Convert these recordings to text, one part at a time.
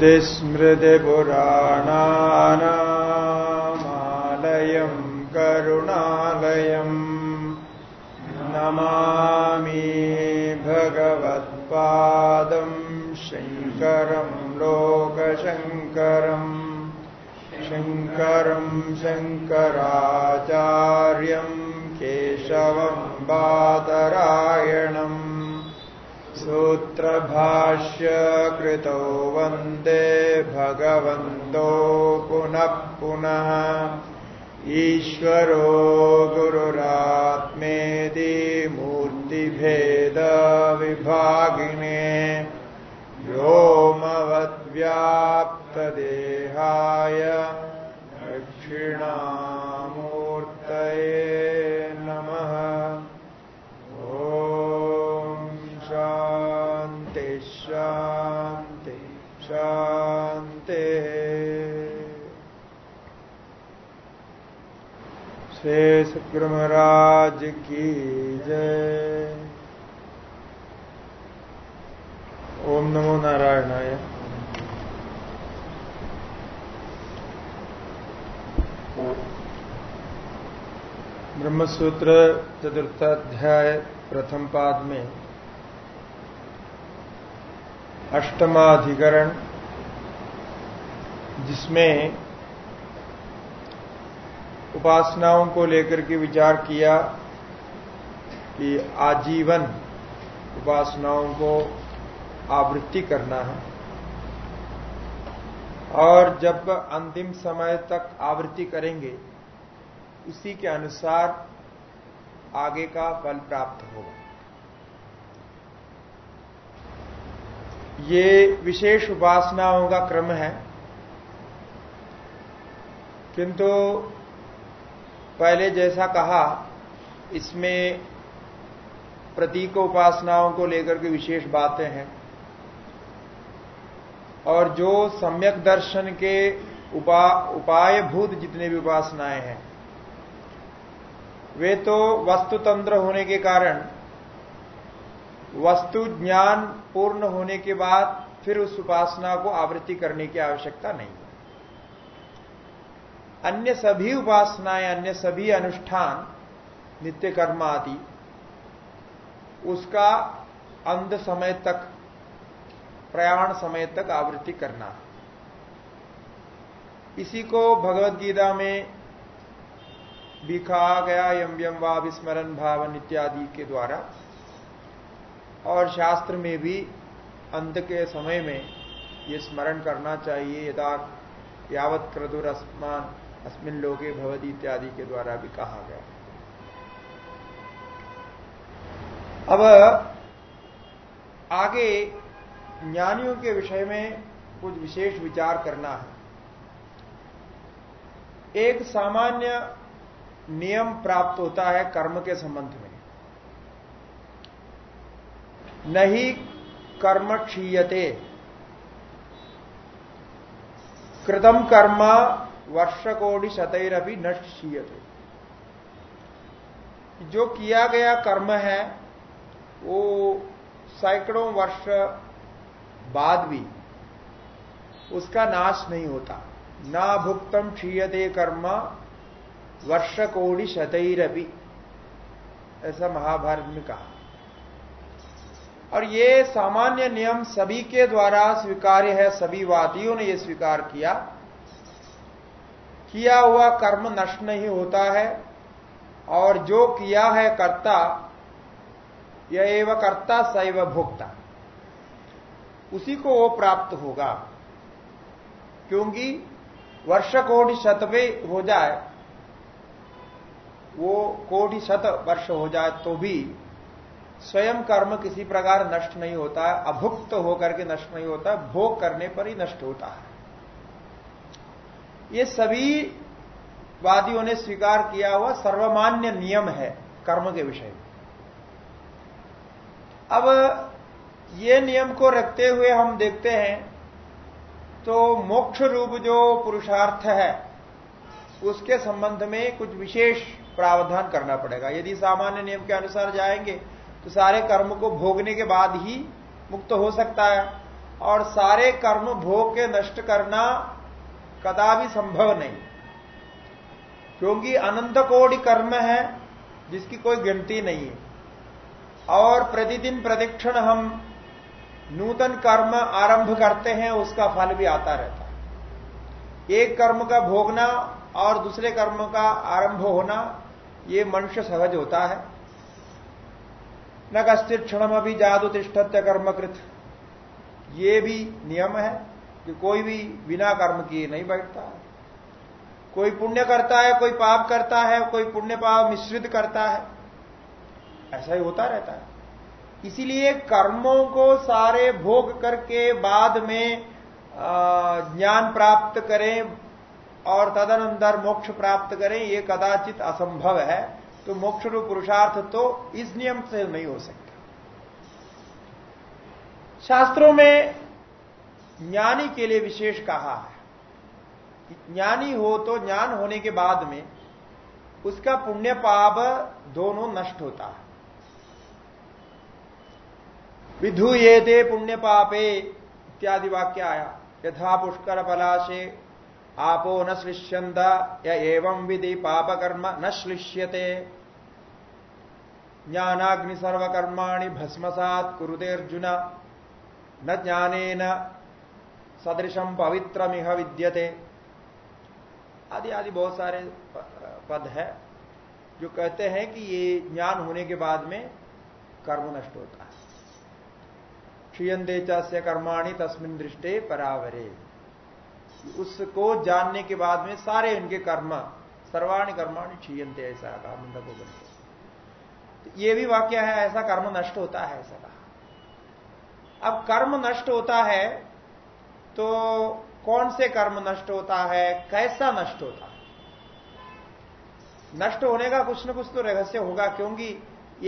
श्रुतिस्मृतिपुराणानामालयम् करुणालयम् नमामि भगवत्पादम् शङ्करम् लोकशङ्करम् शङ्करम् शङ्कराचार्यम् केशवम् बादरायणम् सूत्रभाष्य कृतौ वंदे भगवन्तो पुनः पुनः। ईश्वरो गुरुरात्मेति मूर्तिभेदविभागिने व्योमवद्व्याप्तदेहाय शेष महाराज की जय। ओम नमो नारायणाय। ब्रह्मसूत्र चतुर्थाध्याय प्रथम पाद में अष्टमाधिकरण जिसमें उपासनाओं को लेकर के विचार किया कि आजीवन उपासनाओं को आवृत्ति करना है। और जब अंतिम समय तक आवृत्ति करेंगे, उसी के अनुसार आगे का फल प्राप्त होगा। ये विशेष उपासनाओं का क्रम है। किंतु पहले जैसा कहा, इसमें प्रतीक उपासनाओं को लेकर के विशेष बातें हैं। और जो सम्यक दर्शन के उपा, उपायभूत जितने भी उपासनाएँ हैं, वे तो वस्तुतंत्र होने के कारण, वस्तु ज्ञान पूर्ण होने के बाद फिर उस उपासना को आवृत्ति करने की आवश्यकता नहीं। अन्य सभी उपासनाएँ, अन्य सभी अनुष्ठान नित्य कर्म आदि उसका अंध समय तक, प्रयाण समय तक आवृत्ति करना। इसी को भगवत गीता में कहा गया यम यम वा विस्मरण भावन इत्यादि के द्वारा, और शास्त्र में भी अंत के समय में ये स्मरण करना चाहिए, यदा यावत क्रदुर अस्मिन लोके भवदी इत्यादि के द्वारा भी कहा गया। अब आगे ज्ञानियों के विषय में कुछ विशेष विचार करना है। एक सामान्य नियम प्राप्त होता है कर्म के संबंध में। नहीं कर्म क्षीयते। कृतम कर्म वर्ष कोटि शतरअभी नष्ट क्षीयते जो किया गया कर्म है, वो सैकड़ों वर्ष बाद भी उसका नाश नहीं होता। ना भुक्तम क्षीयते कर्म वर्ष कोटि शतरअभी ऐसा महाभारत में कहा। और ये सामान्य नियम सभी के द्वारा स्वीकार्य है, सभी वादियों ने यह स्वीकार किया। किया हुआ कर्म नष्ट नहीं होता है, और जो किया है कर्ता यह एवं कर्ता सैव भोक्ता। उसी को वो प्राप्त होगा। क्योंकि वर्ष कोटि शत पे हो जाए, वो कोटि शत वर्ष हो जाए तो भी स्वयं कर्म किसी प्रकार नष्ट नहीं होता है अभुक्त होकर के नष्ट नहीं होता, भोग करने पर ही नष्ट होता है। ये सभी वादियों ने स्वीकार किया हुआ सर्वमान्य नियम है कर्म के विषय में। अब ये नियम को रखते हुए हम देखते हैं तो मोक्ष रूप जो पुरुषार्थ है, उसके संबंध में कुछ विशेष प्रावधान करना पड़ेगा। यदि सामान्य नियम के अनुसार जाएँगे तो सारे कर्म को भोगने के बाद ही मुक्त हो सकता है, और सारे कर्म भोग के नष्ट करना कदा भी संभव नहीं। क्योंकि अनंत कोटि कर्म है, जिसकी कोई गिनती नहीं है। और प्रतिदिन प्रतिक्षण हम नूतन कर्म आरंभ करते हैं, उसका फल भी आता रहता है। एक कर्म का भोगना और दूसरे कर्म का आरंभ होना, ये मनुष्य सहज होता है। न कश्चित क्षण अभी जादू तिष्ठत्य कर्मकृत। ये भी नियम है। कि कोई भी बिना कर्म किए नहीं बैठता कोई पुण्य करता है, कोई पाप करता है, कोई पुण्य पाप मिश्रित करता है। ऐसा ही होता रहता है। इसीलिए कर्मों को सारे भोग करके बाद में ज्ञान प्राप्त करें और तदनंतर मोक्ष प्राप्त करें, ये कदाचित असंभव है। तो मोक्ष रूप पुरुषार्थ तो इस नियम से नहीं हो सकता। शास्त्रों में ज्ञानी के लिए विशेष कहा है ज्ञानी हो तो ज्ञान होने के बाद में उसका पुण्य पाप दोनों नष्ट होता है। विधुएते पुण्य पापे इत्यादि वाक्य आया। यथा पुष्कर पलाशे, आपो न श्लिष्यंत या एवं विधि पाप कर्म न श्लिष्यते। ज्ञानाग्नि सर्वकर्माणि भस्मसात कुरुते अर्जुन न ज्ञानेन सदृशम पवित्रमिह विद्यते। आदि आदि बहुत सारे पद है जो कहते हैं कि ये ज्ञान होने के बाद में कर्म नष्ट होता है। क्षीयंदे चास्य कर्माणी तस्मिन दृष्टे परावरे। उसको जानने के बाद में सारे उनके कर्म, सर्वाणी कर्माणी क्षीयंते ऐसा कहा मंदा को तो ये भी वाक्य है, ऐसा कर्म नष्ट होता है, ऐसा कहा। अब कर्म नष्ट होता है तो कौन से कर्म नष्ट होता है? कैसा नष्ट होता है? नष्ट होने का कुछ न कुछ तो रहस्य होगा, क्योंकि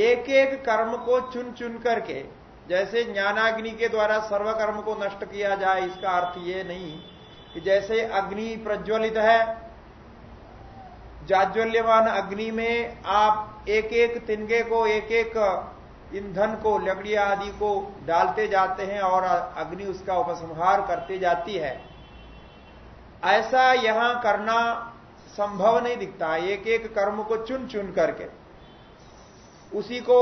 एक एक कर्म को चुन चुन करके, जैसे ज्ञानाग्नि के द्वारा सर्वकर्म को नष्ट किया जाए, इसका अर्थ ये नहीं कि जैसे अग्नि प्रज्वलित है जाज्वल्यमान अग्नि में आप एक एक तिनगे को एक एक ईंधन को लकड़ी आदि को डालते जाते हैं और अग्नि उसका उपसंहार करते जाती है। ऐसा यहाँ करना संभव नहीं दिखता। एक एक कर्म को चुन चुन करके उसी को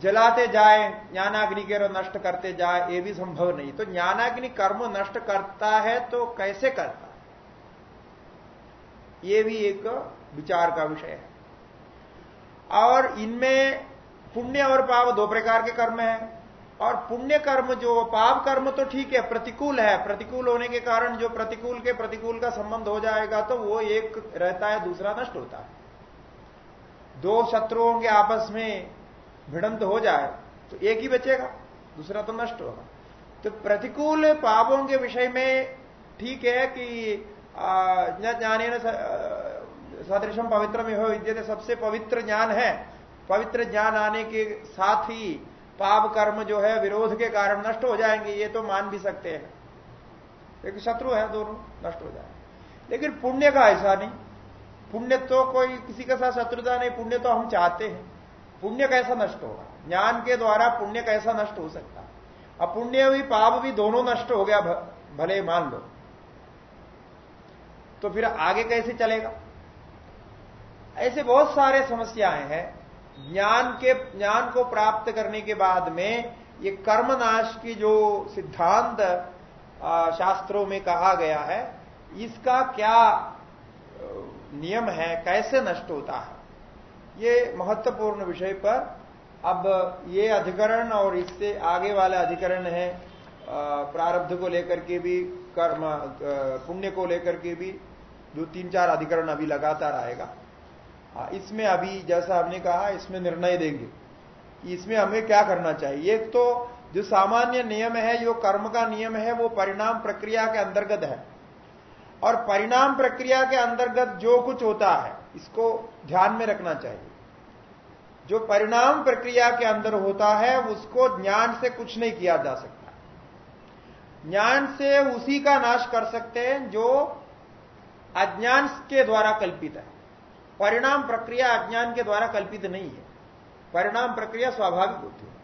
जलाते जाए, ज्ञानाग्नि के नष्ट करते जाए, ये भी संभव नहीं। तो ज्ञानाग्नि कर्म नष्ट करता है तो कैसे करता? ये भी एक विचार का विषय है। और इनमें पुण्य और पाप दो प्रकार के कर्म है। और पुण्य कर्म जो, पाप कर्म तो ठीक है, प्रतिकूल है। प्रतिकूल होने के कारण जो प्रतिकूल के प्रतिकूल का संबंध हो जाएगा तो वो एक रहता है, दूसरा नष्ट होता है। दो शत्रुओं के आपस में भिड़ंत हो जाए तो एक ही बचेगा, दूसरा तो नष्ट होगा। तो प्रतिकूल पापों के विषय में ठीक है कि ज्ञाने सदृशम पवित्र में हो विद्य सबसे पवित्र ज्ञान है। पवित्र ज्ञान आने के साथ ही पाप कर्म जो है, विरोध के कारण नष्ट हो जाएँगे, ये तो मान भी सकते हैं। एक शत्रु है, दोनों नष्ट हो जाए लेकिन पुण्य का ऐसा नहीं। पुण्य तो कोई किसी के साथ शत्रुता नहीं, पुण्य तो हम चाहते हैं। पुण्य कैसा नष्ट होगा? ज्ञान के द्वारा पुण्य कैसा नष्ट हो सकता? अब पुण्य भी, पाप भी दोनों नष्ट हो गया भले मान लो। तो फिर आगे कैसे चलेगा? ऐसे बहुत सारे समस्याएँ हैं। ज्ञान के, ज्ञान को प्राप्त करने के बाद में ये कर्मनाश की जो सिद्धांत शास्त्रों में कहा गया है, इसका क्या नियम है, कैसे नष्ट होता है? ये महत्वपूर्ण विषय पर अब ये अधिकरण और इससे आगे वाला अधिकरण है प्रारब्ध को लेकर के भी, कर्म पुण्य को लेकर के भी, दो तीन चार अधिकरण अभी लगातार आएगा। इसमें अभी जैसा हमने कहा, इसमें निर्णय देंगे कि इसमें हमें क्या करना चाहिए। एक तो जो सामान्य नियम है, जो कर्म का नियम है, वो परिणाम प्रक्रिया के अंतर्गत है। और परिणाम प्रक्रिया के अंतर्गत जो कुछ होता है, इसको ध्यान में रखना चाहिए। जो परिणाम प्रक्रिया के अंदर होता है, उसको ज्ञान से कुछ नहीं किया जा सकता। ज्ञान से उसी का नाश कर सकते हैं, जो अज्ञान के द्वारा कल्पित है। परिणाम प्रक्रिया अज्ञान के द्वारा कल्पित नहीं है। परिणाम प्रक्रिया स्वाभाविक होती है।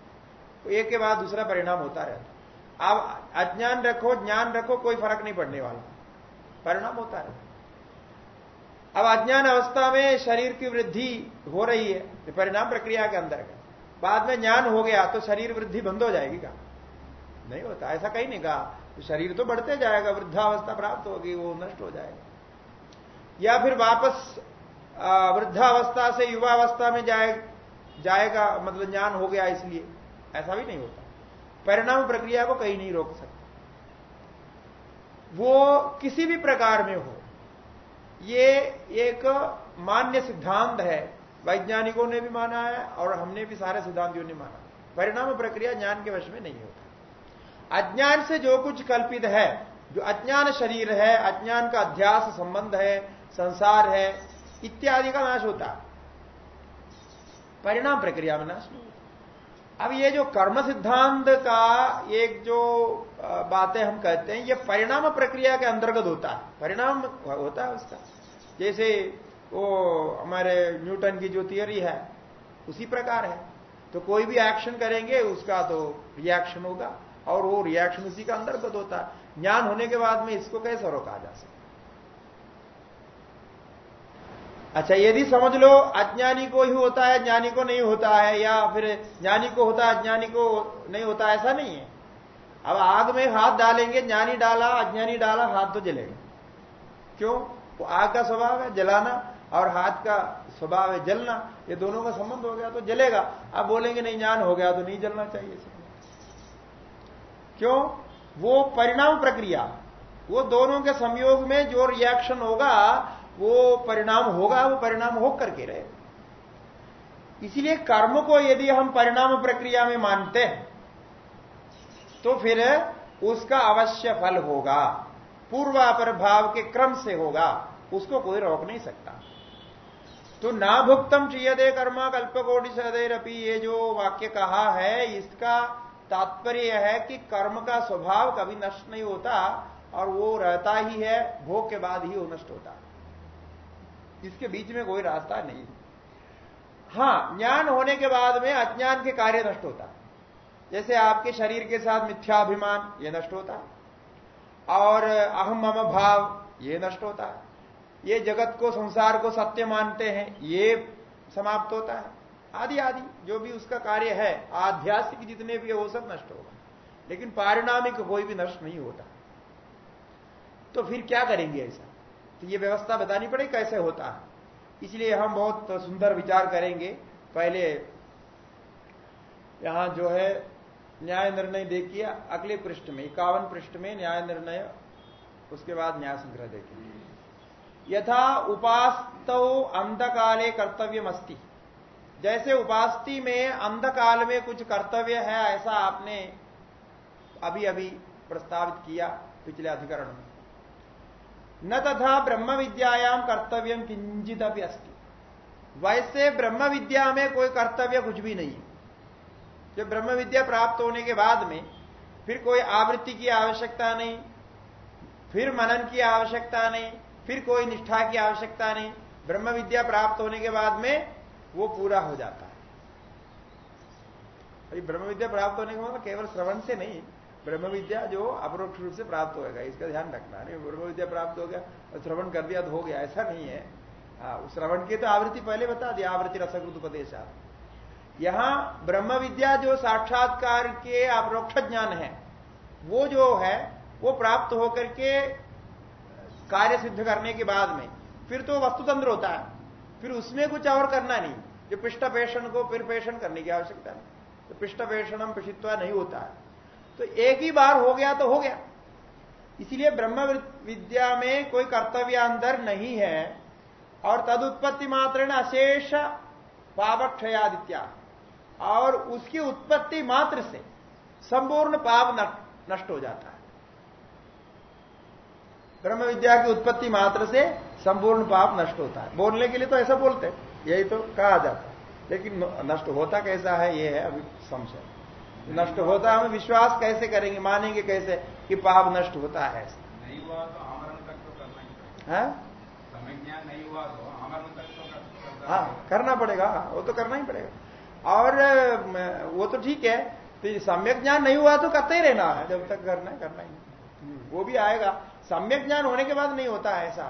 तो एक के बाद दूसरा परिणाम होता रहता आप अज्ञान रखो, ज्ञान रखो, कोई फ़र्क नहीं पड़ने वाला। परिणाम होता है। अब अज्ञान अवस्था में शरीर की वृद्धि हो रही है परिणाम प्रक्रिया के अंदर का बाद में ज्ञान हो गया तो शरीर वृद्धि बंद हो जाएगी क्या नहीं होता, ऐसा कहीं नहीं कहा। तो शरीर तो बढ़ते जाएगा, वृद्धावस्था प्राप्त होगी, वो नष्ट हो जाएगा। या फिर वापस वृद्धावस्था से युवावस्था में जाए, जाएगा मतलब ज्ञान हो गया इसलिए। ऐसा भी नहीं होता। परिणाम प्रक्रिया को कहीं नहीं रोक सकता। वो किसी भी प्रकार में हो, ये एक मान्य सिद्धांत है। वैज्ञानिकों ने भी माना है और हमने भी सारे सिद्धांतियों ने माना। परिणाम प्रक्रिया ज्ञान के वश में नहीं होता। अज्ञान से जो कुछ कल्पित है, जो अज्ञान शरीर है, अज्ञान का अध्यास संबंध है, संसार है इत्यादि का नाश होता। परिणाम प्रक्रिया में नाश नहीं अब ये जो कर्म सिद्धांत का एक जो बातें हम कहते हैं, ये परिणाम प्रक्रिया के अंतर्गत होता है। परिणाम होता है उसका। जैसे वो हमारे न्यूटन की जो थियरी है, उसी प्रकार है। तो कोई भी एक्शन करेंगे, उसका तो रिएक्शन होगा और वो रिएक्शन उसी का अंतर्गत होता है। ज्ञान होने के बाद में इसको कैसे रोका जा सकता अच्छा यदि समझ लो अज्ञानी को ही होता है, ज्ञानी को नहीं होता है, या फिर ज्ञानी को होता है, अज्ञानी को नहीं होता ऐसा नहीं है। अब आग में हाथ डालेंगे, ज्ञानी डाला, अज्ञानी डाला, हाथ तो जलेगा। क्यों? वो आग का स्वभाव है, जलाना, और हाथ का स्वभाव है, जलना, ये दोनों का संबंध हो गया तो जलेगा। अब बोलेंगे, नहीं, ज्ञान हो गया तो नहीं जलना चाहिए। क्यों? वो परिणाम प्रक्रिया, वो दोनों के संयोग में जो रिएक्शन होगा वो परिणाम होगा, वो परिणाम हो करके रहे। इसलिए कर्म को यदि हम परिणाम प्रक्रिया में मानते हैं तो फिर उसका अवश्य फल होगा पूर्वापर भाव के क्रम से होगा, उसको कोई रोक नहीं सकता। तो ना भुक्तम चीयदे कर्मा कल्पकोटि सदैरपी ये जो वाक्य कहा है, इसका तात्पर्य है कि कर्म का स्वभाव कभी नष्ट नहीं होता, और वो रहता ही है, भोग के बाद ही वो नष्ट होता। इसके बीच में कोई रास्ता नहीं। हाँ, ज्ञान होने के बाद में अज्ञान के कार्य नष्ट होता। जैसे आपके शरीर के साथ मिथ्याभिमान, ये नष्ट होता। और अहम मम भाव, ये नष्ट होता। है ये जगत को, संसार को सत्य मानते हैं, ये समाप्त होता है। आदि आदि, जो भी उसका कार्य है, आध्यात्मिक जितने भी है वो सब नष्ट होगा। लेकिन पारिणामिक कोई भी नष्ट नहीं होता। तो फिर क्या करेंगे ऐसा? तो ये व्यवस्था बतानी पड़े कैसे होता। है इसलिए हम बहुत सुंदर विचार करेंगे। पहले यहाँ जो है न्याय निर्णय देखिए, अगले पृष्ठ में, इक्यावन पृष्ठ में न्याय निर्णय, उसके बाद न्याय संग्रह देखेंगे। यथा उपास्त अंधकाले कर्तव्य मस्ती जैसे उपास्ति में अंधकाल में कुछ कर्तव्य है, ऐसा आपने अभी अभी प्रस्तावित किया पिछले अधिकरण में। न तथा ब्रह्म विद्यायाम कर्तव्य किंचित अस्ति। वैसे ब्रह्म विद्या में कोई कर्तव्य कुछ भी नहीं है। जब ब्रह्म विद्या प्राप्त होने के बाद में फिर कोई आवृत्ति की आवश्यकता नहीं, फिर मनन की आवश्यकता नहीं, फिर कोई निष्ठा की आवश्यकता नहीं ब्रह्म विद्या प्राप्त होने के बाद में वो पूरा हो जाता है। अभी ब्रह्म विद्या प्राप्त होने के बाद केवल श्रवण से नहीं ब्रह्म विद्या जो अपरोक्ष रूप से प्राप्त होगा इसका ध्यान रखना। नहीं ब्रह्म विद्या प्राप्त हो गया, और श्रवण कर दिया तो हो गया, ऐसा नहीं है। श्रवण की तो आवृत्ति पहले बता दिया आवृत्ति रसकृत उपदेश। यहाँ ब्रह्म विद्या जो साक्षात्कार के अपरोक्ष ज्ञान है, वो जो है, वो प्राप्त होकर के कार्य सिद्ध करने के बाद में, फिर तो वस्तुतंत्र होता है। फिर उसमें कुछ और करना नहीं। जो पृष्ठ पेषण को फिर पेषण करने की आवश्यकता नहीं। तो पृष्ठ पेषणम पिछित्वा नहीं होता है। तो एक ही बार हो गया तो हो गया। इसलिए ब्रह्म विद्या में कोई कर्तव्य अंदर नहीं है और तदुत्पत्ति मात्र अशेष पापक्षयादित्या और उसकी उत्पत्ति मात्र से संपूर्ण पाप नष्ट हो जाता है। ब्रह्म विद्या की उत्पत्ति मात्र से संपूर्ण पाप नष्ट होता है। बोलने के लिए तो ऐसा बोलते हैं। यही तो कहा जाता है। लेकिन नष्ट होता कैसा है? ये है अभी संशय। नष्ट होता है हम विश्वास कैसे करेंगे मानेंगे कैसे कि पाप नष्ट होता है? नहीं हुआ तो आमरण तक तो करना ही पड़ेगा। हाँ? नहीं हुआ तो आमरण तक तो हाँ करना पड़ेगा वो तो करना ही पड़ेगा। और वो तो ठीक है तो सम्यक ज्ञान नहीं हुआ तो करते ही रहना है जब तक करना है करना ही वो भी आएगा। सम्यक ज्ञान होने के बाद नहीं होता है ऐसा।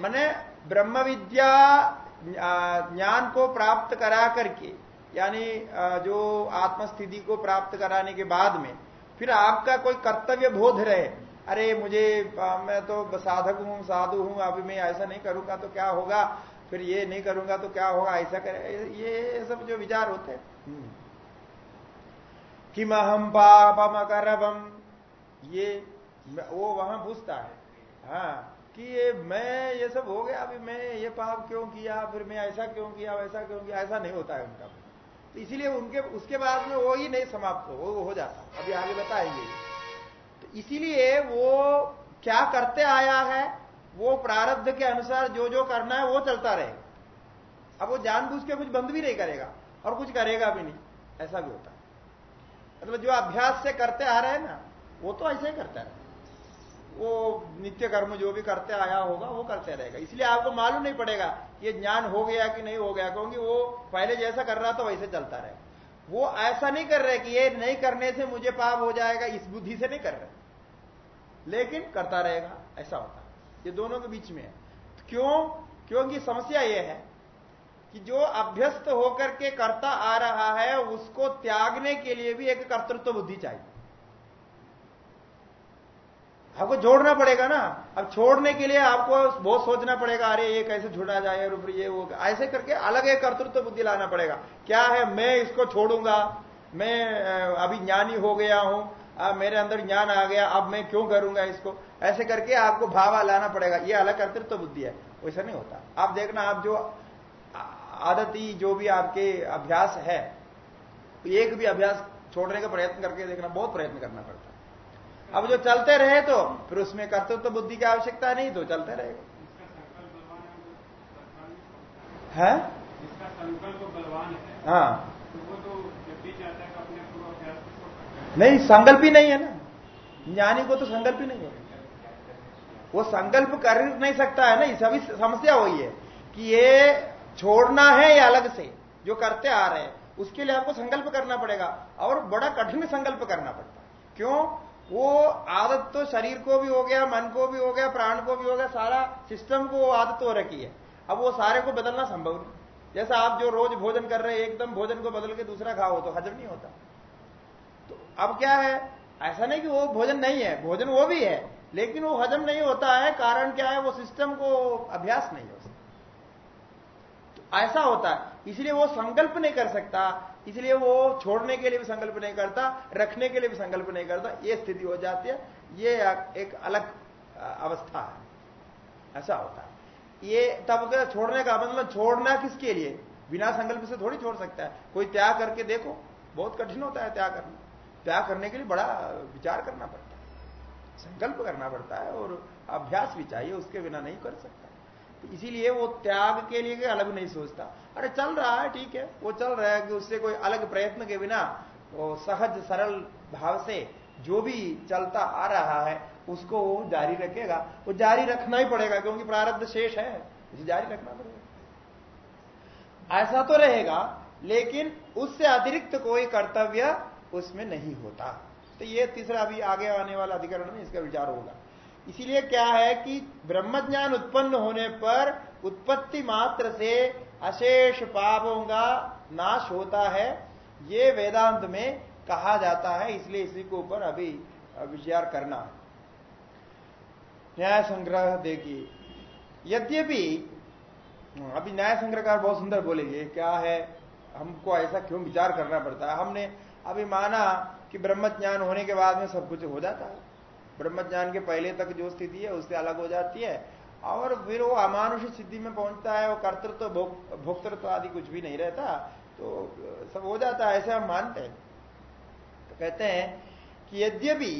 मैंने ब्रह्म विद्या ज्ञान को प्राप्त करा करके यानी जो आत्मस्थिति को प्राप्त कराने के बाद में फिर आपका कोई कर्तव्य बोध रहे अरे मुझे मैं तो साधक हूँ साधु हूँ अभी मैं ऐसा नहीं करूँगा तो क्या होगा? फिर ये नहीं करूँगा तो क्या होगा? ऐसा करे ये सब जो विचार होते हैं। हम्म। किम हम पापम अकरबम ये वो वहाँ पूछता है। हाँ कि ये मैं ये सब हो गया अभी मैं ये पाप क्यों किया? फिर मैं ऐसा क्यों किया वैसा क्यों किया? ऐसा नहीं होता है उनका। तो इसीलिए उनके, उसके बाद में वो ही नहीं समाप्त हो, वो हो जाता अभी आगे बताएँगे। तो इसीलिए वो क्या करते आया है, वो प्रारब्ध के अनुसार जो जो करना है वो चलता रहेगा अब वो जानबूझ के कुछ बंद भी नहीं करेगा और कुछ करेगा भी नहीं। ऐसा भी होता है। मतलब जो अभ्यास से करते आ रहे हैं ना, वो तो ऐसे ही करता है वो नित्य कर्म जो भी करते आया होगा, वो करते रहेगा। इसलिए आपको मालूम नहीं पड़ेगा ये ज्ञान हो गया कि नहीं हो गया, क्योंकि वो पहले जैसा कर रहा था, वैसे चलता रहेगा। वो ऐसा नहीं कर रहे कि ये नहीं करने से मुझे पाप हो जाएगा, इस बुद्धि से नहीं कर रहे। लेकिन करता रहेगा, ऐसा होता ये दोनों के बीच में है। क्यों? क्योंकि समस्या ये है कि जो अभ्यस्त होकर के करता आ रहा है, उसको त्यागने के लिए भी एक कर्तृत्व बुद्धि चाहिए। आपको जोड़ना पड़ेगा ना। अब छोड़ने के लिए आपको बहुत सोचना पड़ेगा, अरे ये कैसे छुड़ा जाए और फिर ये वो, ऐसे करके अलग एक कर्तृत्व तो बुद्धि लाना पड़ेगा। क्या है? मैं इसको छोड़ूँगा। मैं अभी ज्ञानी हो गया हूँ, अब मेरे अंदर ज्ञान आ गया, अब मैं क्यों करूँगा इसको? ऐसे करके आपको भावा लाना पड़ेगा। ये अलग कर्तृत्व तो बुद्धि है। वैसा नहीं होता। आप देखना, आप जो आदती, जो भी आपके अभ्यास है, एक भी अभ्यास छोड़ने का प्रयत्न करके देखना, बहुत प्रयत्न करना पड़ता है। अब जो चलते रहे तो फिर उसमें कर्तव्य तो बुद्धि की आवश्यकता नहीं तो चलते रहेगा। है हाँ। नहीं संकल्प ही नहीं है ना। ज्ञानी को तो संकल्प ही नहीं है। वो संकल्प कर नहीं सकता है ना ये सभी समस्या वही है कि ये छोड़ना है या अलग से जो करते आ रहे हैं उसके लिए आपको संकल्प करना पड़ेगा। और बड़ा कठिन संकल्प करना पड़ता है। क्यों? वो आदत तो शरीर को भी हो गया, मन को भी हो गया, प्राण को भी हो गया, सारा सिस्टम को वो आदत हो रखी है। अब वो सारे को बदलना संभव नहीं। जैसा आप जो रोज भोजन कर रहे हैं, एकदम भोजन को बदल के दूसरा खाओ तो हजम नहीं होता। तो अब क्या है? ऐसा नहीं कि वो भोजन नहीं है, भोजन वो भी है, लेकिन वो हजम नहीं होता है, कारण क्या है? वो सिस्टम को अभ्यास नहीं होता ऐसा होता है। इसलिए वो संकल्प नहीं कर सकता, इसलिए वो छोड़ने के लिए भी संकल्प नहीं करता, रखने के लिए भी संकल्प नहीं करता, ये स्थिति हो जाती है, ये एक अलग अवस्था है। ऐसा होता है। ये तब छोड़ने का मतलब छोड़ना किसके लिए? बिना संकल्प से थोड़ी छोड़ सकता है। कोई त्याग करके देखो, बहुत कठिन होता है त्याग करना। त्याग करने के लिए बड़ा विचार करना पड़ता है। संकल्प करना पड़ता है और अभ्यास भी चाहिए, उसके बिना नहीं कर सकता। इसीलिए वो त्याग के लिए अलग नहीं सोचता। अरे, चल रहा है, ठीक है। वो चल रहा है कि उससे कोई अलग प्रयत्न के बिना, वो सहज, सरल भाव से जो भी चलता आ रहा है, उसको वो जारी रखेगा। वो जारी रखना ही पड़ेगा, क्योंकि प्रारब्ध शेष है। इसे जारी रखना पड़ेगा। ऐसा तो रहेगा, लेकिन उससे अतिरिक्त कोई कर्तव्य उसमें नहीं होता। तो ये तीसरा अभी आगे आने वाला अधिकरण में इसका विचार होगा। इसीलिए क्या है कि ब्रह्मज्ञान उत्पन्न होने पर उत्पत्ति मात्र से अशेष पापों का नाश होता है। ये वेदांत में कहा जाता है, इसलिए इसी के ऊपर अभी विचार करना न्याय संग्रह देखिए। यद्यपि, अभी न्याय संग्रहकार बहुत सुंदर बोलेंगे, क्या है, हमको ऐसा क्यों विचार करना पड़ता है? हमने अभी माना कि ब्रह्म ज्ञान होने के बाद में सब कुछ हो जाता है। ब्रह्म ज्ञान के पहले तक जो स्थिति है, उससे अलग हो जाती है। और फिर वो अमानुष स्थिति में पहुँचता है, वो कर्तृत्व भोक्तृत्व आदि कुछ भी नहीं रहता तो सब हो जाता है, ऐसे हम मानते हैं। तो कहते हैं कि यद्यपि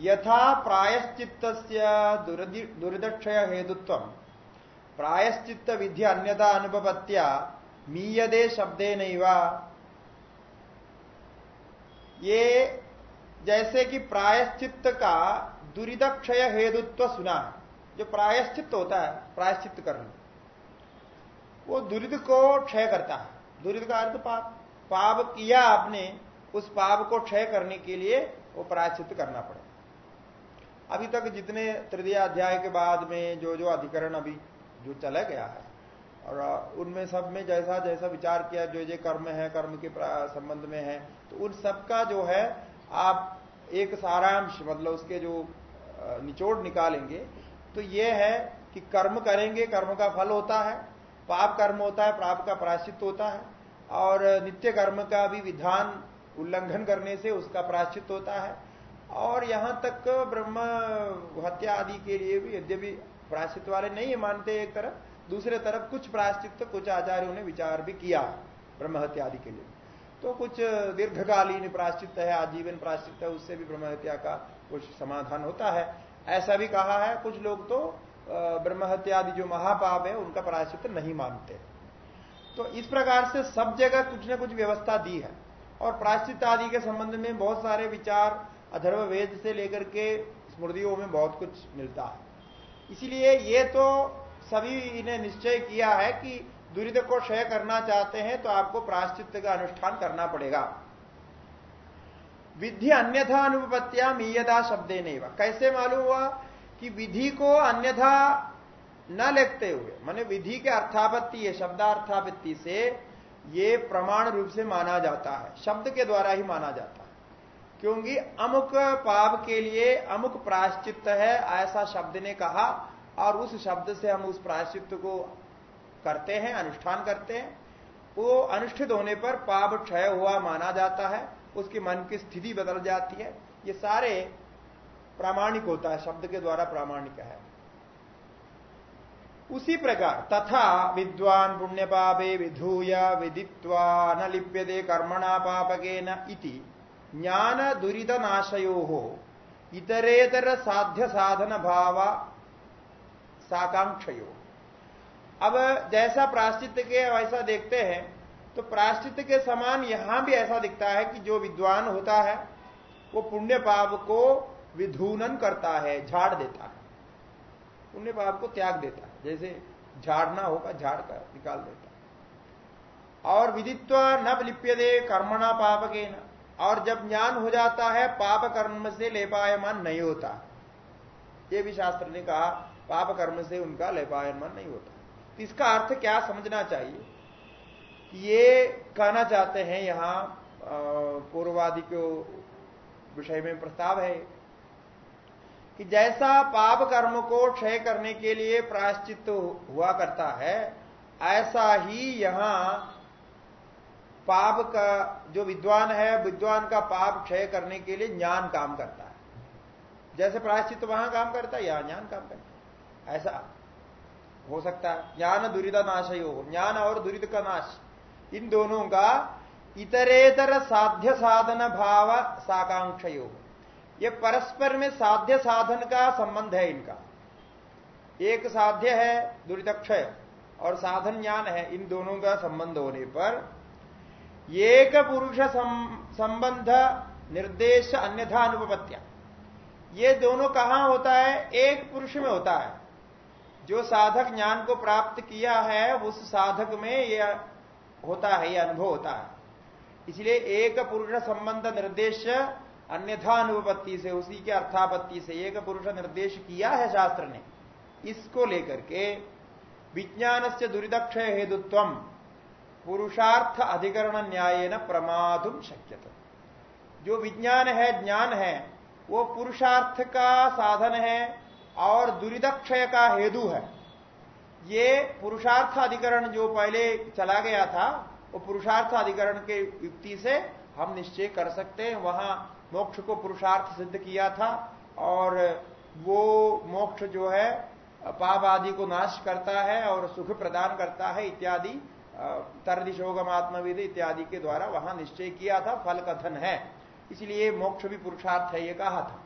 यथा प्रायश्चित दुर्दक्षय हेतुत्व प्रायश्चित विधि अन्यता अनुपत्या मीयदे शब्दे नहीं ये जैसे कि प्रायश्चित का दुरिदक्षय हेतुत्व सुना। जो प्रायश्चित होता है प्रायश्चित करना। वो दुरिद को क्षय करता है। दुरिद का अर्थ पाप। पाप किया आपने, उस पाप को क्षय करने के लिए वो प्रायश्चित करना पड़ेगा अभी तक जितने तृतीय अध्याय के बाद में जो जो अधिकरण अभी, जो चला गया है, और उनमें सब में जैसा जैसा विचार किया, जो जो कर्म है, कर्म के संबंध में है तो उन सबका जो है, आप एक सारांश मतलब उसके जो निचोड़ निकालेंगे। तो ये है कि कर्म करेंगे, कर्म का फल होता है, पाप कर्म होता है, पाप का प्राश्चित होता है, और नित्य कर्म का भी विधान उल्लंघन करने से उसका प्राश्चित होता है। और यहाँ तक ब्रह्म हत्या आदि के लिए भी यद्यपि प्राश्चित वाले नहीं मानते एक तरफ़, दूसरे तरफ़ कुछ प्राश्चित कुछ आचार्यों ने विचार भी किया ब्रह्म हत्या आदि के लिए। तो कुछ दीर्घकालीन प्राश्चित है, आजीवन प्राश्चित है, उससे भी ब्रह्म हत्या का कुछ समाधान होता है। ऐसा भी कहा है, कुछ लोग तो ब्रह्म हत्या आदि जो महापाप है, उनका प्राश्चित नहीं मानते। तो इस प्रकार से सब जगह कुछ न कुछ व्यवस्था दी है। और प्राश्चित आदि के संबंध में बहुत सारे विचार अधर्व वेद से लेकर के स्मृतियों में बहुत कुछ मिलता है। इसलिए ये तो सभी ने निश्चय किया है कि दुरित को क्षय करना चाहते हैं तो आपको प्राश्चित का अनुष्ठान करना पड़ेगा। विधि अन्यथा अनुपत्या मीयदा शब्दे नहीं हुआ कैसे मालूम हुआ कि विधि को अन्यथा न लिखते हुए, माने विधि के अर्थापत्ति है शब्दार्थापत्ति से ये प्रमाण रूप से माना जाता है, शब्द के द्वारा ही माना जाता है। क्योंकि अमुक पाप के लिए अमुक प्राश्चित है, ऐसा शब्द ने कहा, और उस शब्द से हम उस प्राश्चित को करते हैं, अनुष्ठान करते हैं। वो अनुष्ठित होने पर पाप क्षय हुआ माना जाता है। उसके मन की स्थिति बदल जाती है। ये सारे प्रामाणिक होता है, शब्द के द्वारा प्रामाणिक है। उसी प्रकार तथा विद्वान पुण्य पापे विधूय विदित्वा न लिप्यते कर्मणा पापके न इति ज्ञान दुरीत नाशयो हो इतरेतर साध्य साधन भाव साकांक्षयो। अब जैसा प्राश्चित के वैसा देखते हैं तो प्राश्चित के समान यहाँ भी ऐसा दिखता है कि जो विद्वान होता है, वो पुण्य पाप को विधूनन करता है, झाड़ देता है। पुण्य पाप को त्याग देता है, जैसे झाड़ना होगा, झाड़ कर निकाल देता है। और विदित्व न लिप्य दे कर्मणा पाप के न और जब ज्ञान हो जाता है, पाप कर्म से लेपायमान नहीं होता। ये भी शास्त्र ने कहा, पाप कर्म से उनका लेपायमान नहीं होता। इसका अर्थ क्या समझना चाहिए? ये कहना चाहते हैं यहाँ पूर्ववादी के विषय में प्रस्ताव है कि जैसा पाप कर्म को क्षय करने के लिए प्रायश्चित हुआ करता है, ऐसा ही यहाँ पाप का, जो विद्वान है, विद्वान का पाप क्षय करने के लिए ज्ञान काम करता है। जैसे प्रायश्चित वहाँ काम करता है, यहाँ ज्ञान काम करता है। ऐसा हो सकता है। ज्ञान दुरित हो ज्ञान और दुरित का नाश। इन दोनों का इतरेतर साध्य साधन भाव साकांक्षयो। ये परस्पर में साध्य साधन का संबंध है इनका। एक साध्य है दुरितक्षय और साधन ज्ञान है, इन दोनों का संबंध होने पर। एक पुरुष संबंध निर्देश अन्यथा अनुपत्या ये दोनों कहाँ होता है? एक पुरुष में होता है। जो साधक ज्ञान को प्राप्त किया है, उस साधक में यह होता है यह अनुभव होता है। इसलिए एक पुरुष संबंध निर्देश अन्यथा अनुपत्ति से, उसी के अर्थापत्ति से एक पुरुष निर्देश किया है शास्त्र ने। इसको लेकर के विज्ञान से दुरीदक्षय हेतुत्व पुरुषार्थ अधिकरण न्याय न प्रमादुम शक्य जो विज्ञान है, ज्ञान है, वो पुरुषार्थ का साधन है और दुरीदक्षय का हेतु है। ये पुरुषार्थ अधिकरण जो पहले चला गया था, वो पुरुषार्थ अधिकरण के युक्ति से हम निश्चय कर सकते हैं। वहाँ मोक्ष को पुरुषार्थ सिद्ध किया था और वो मोक्ष जो है, पाप आदि को नाश करता है और सुख प्रदान करता है इत्यादि तरदिशोगमात्मविद इत्यादि के द्वारा वहाँ निश्चय किया था, फल कथन है। इसलिए मोक्ष भी पुरुषार्थ है, ये कहा था।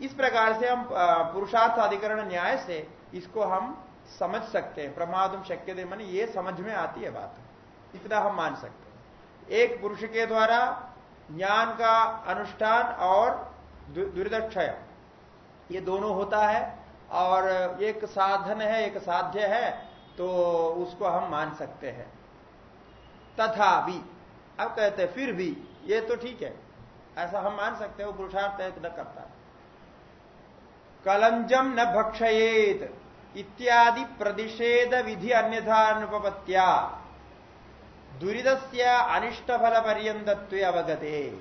इस प्रकार से हम पुरुषार्थ अधिकरण न्याय से इसको हम समझ सकते हैं, प्रमादम शक्य दे, मन ये समझ में आती है बात। इतना हम मान सकते हैं। एक पुरुष के द्वारा ज्ञान का अनुष्ठान और दुर्दक्षय, ये दोनों होता है और एक साधन है, एक साध्य है तो उसको हम मान सकते हैं। तथा भी अब कहते हैं, फिर भी, ये तो ठीक है, ऐसा हम मान सकते हैं, वो पुरुषार्थ न करता कलंजम न भक्षयेत इत्यादि प्रतिषेध विधि अन्यथा अनुपत्या दुरीद अनिष्ट फल पर्यतत्व अवगते।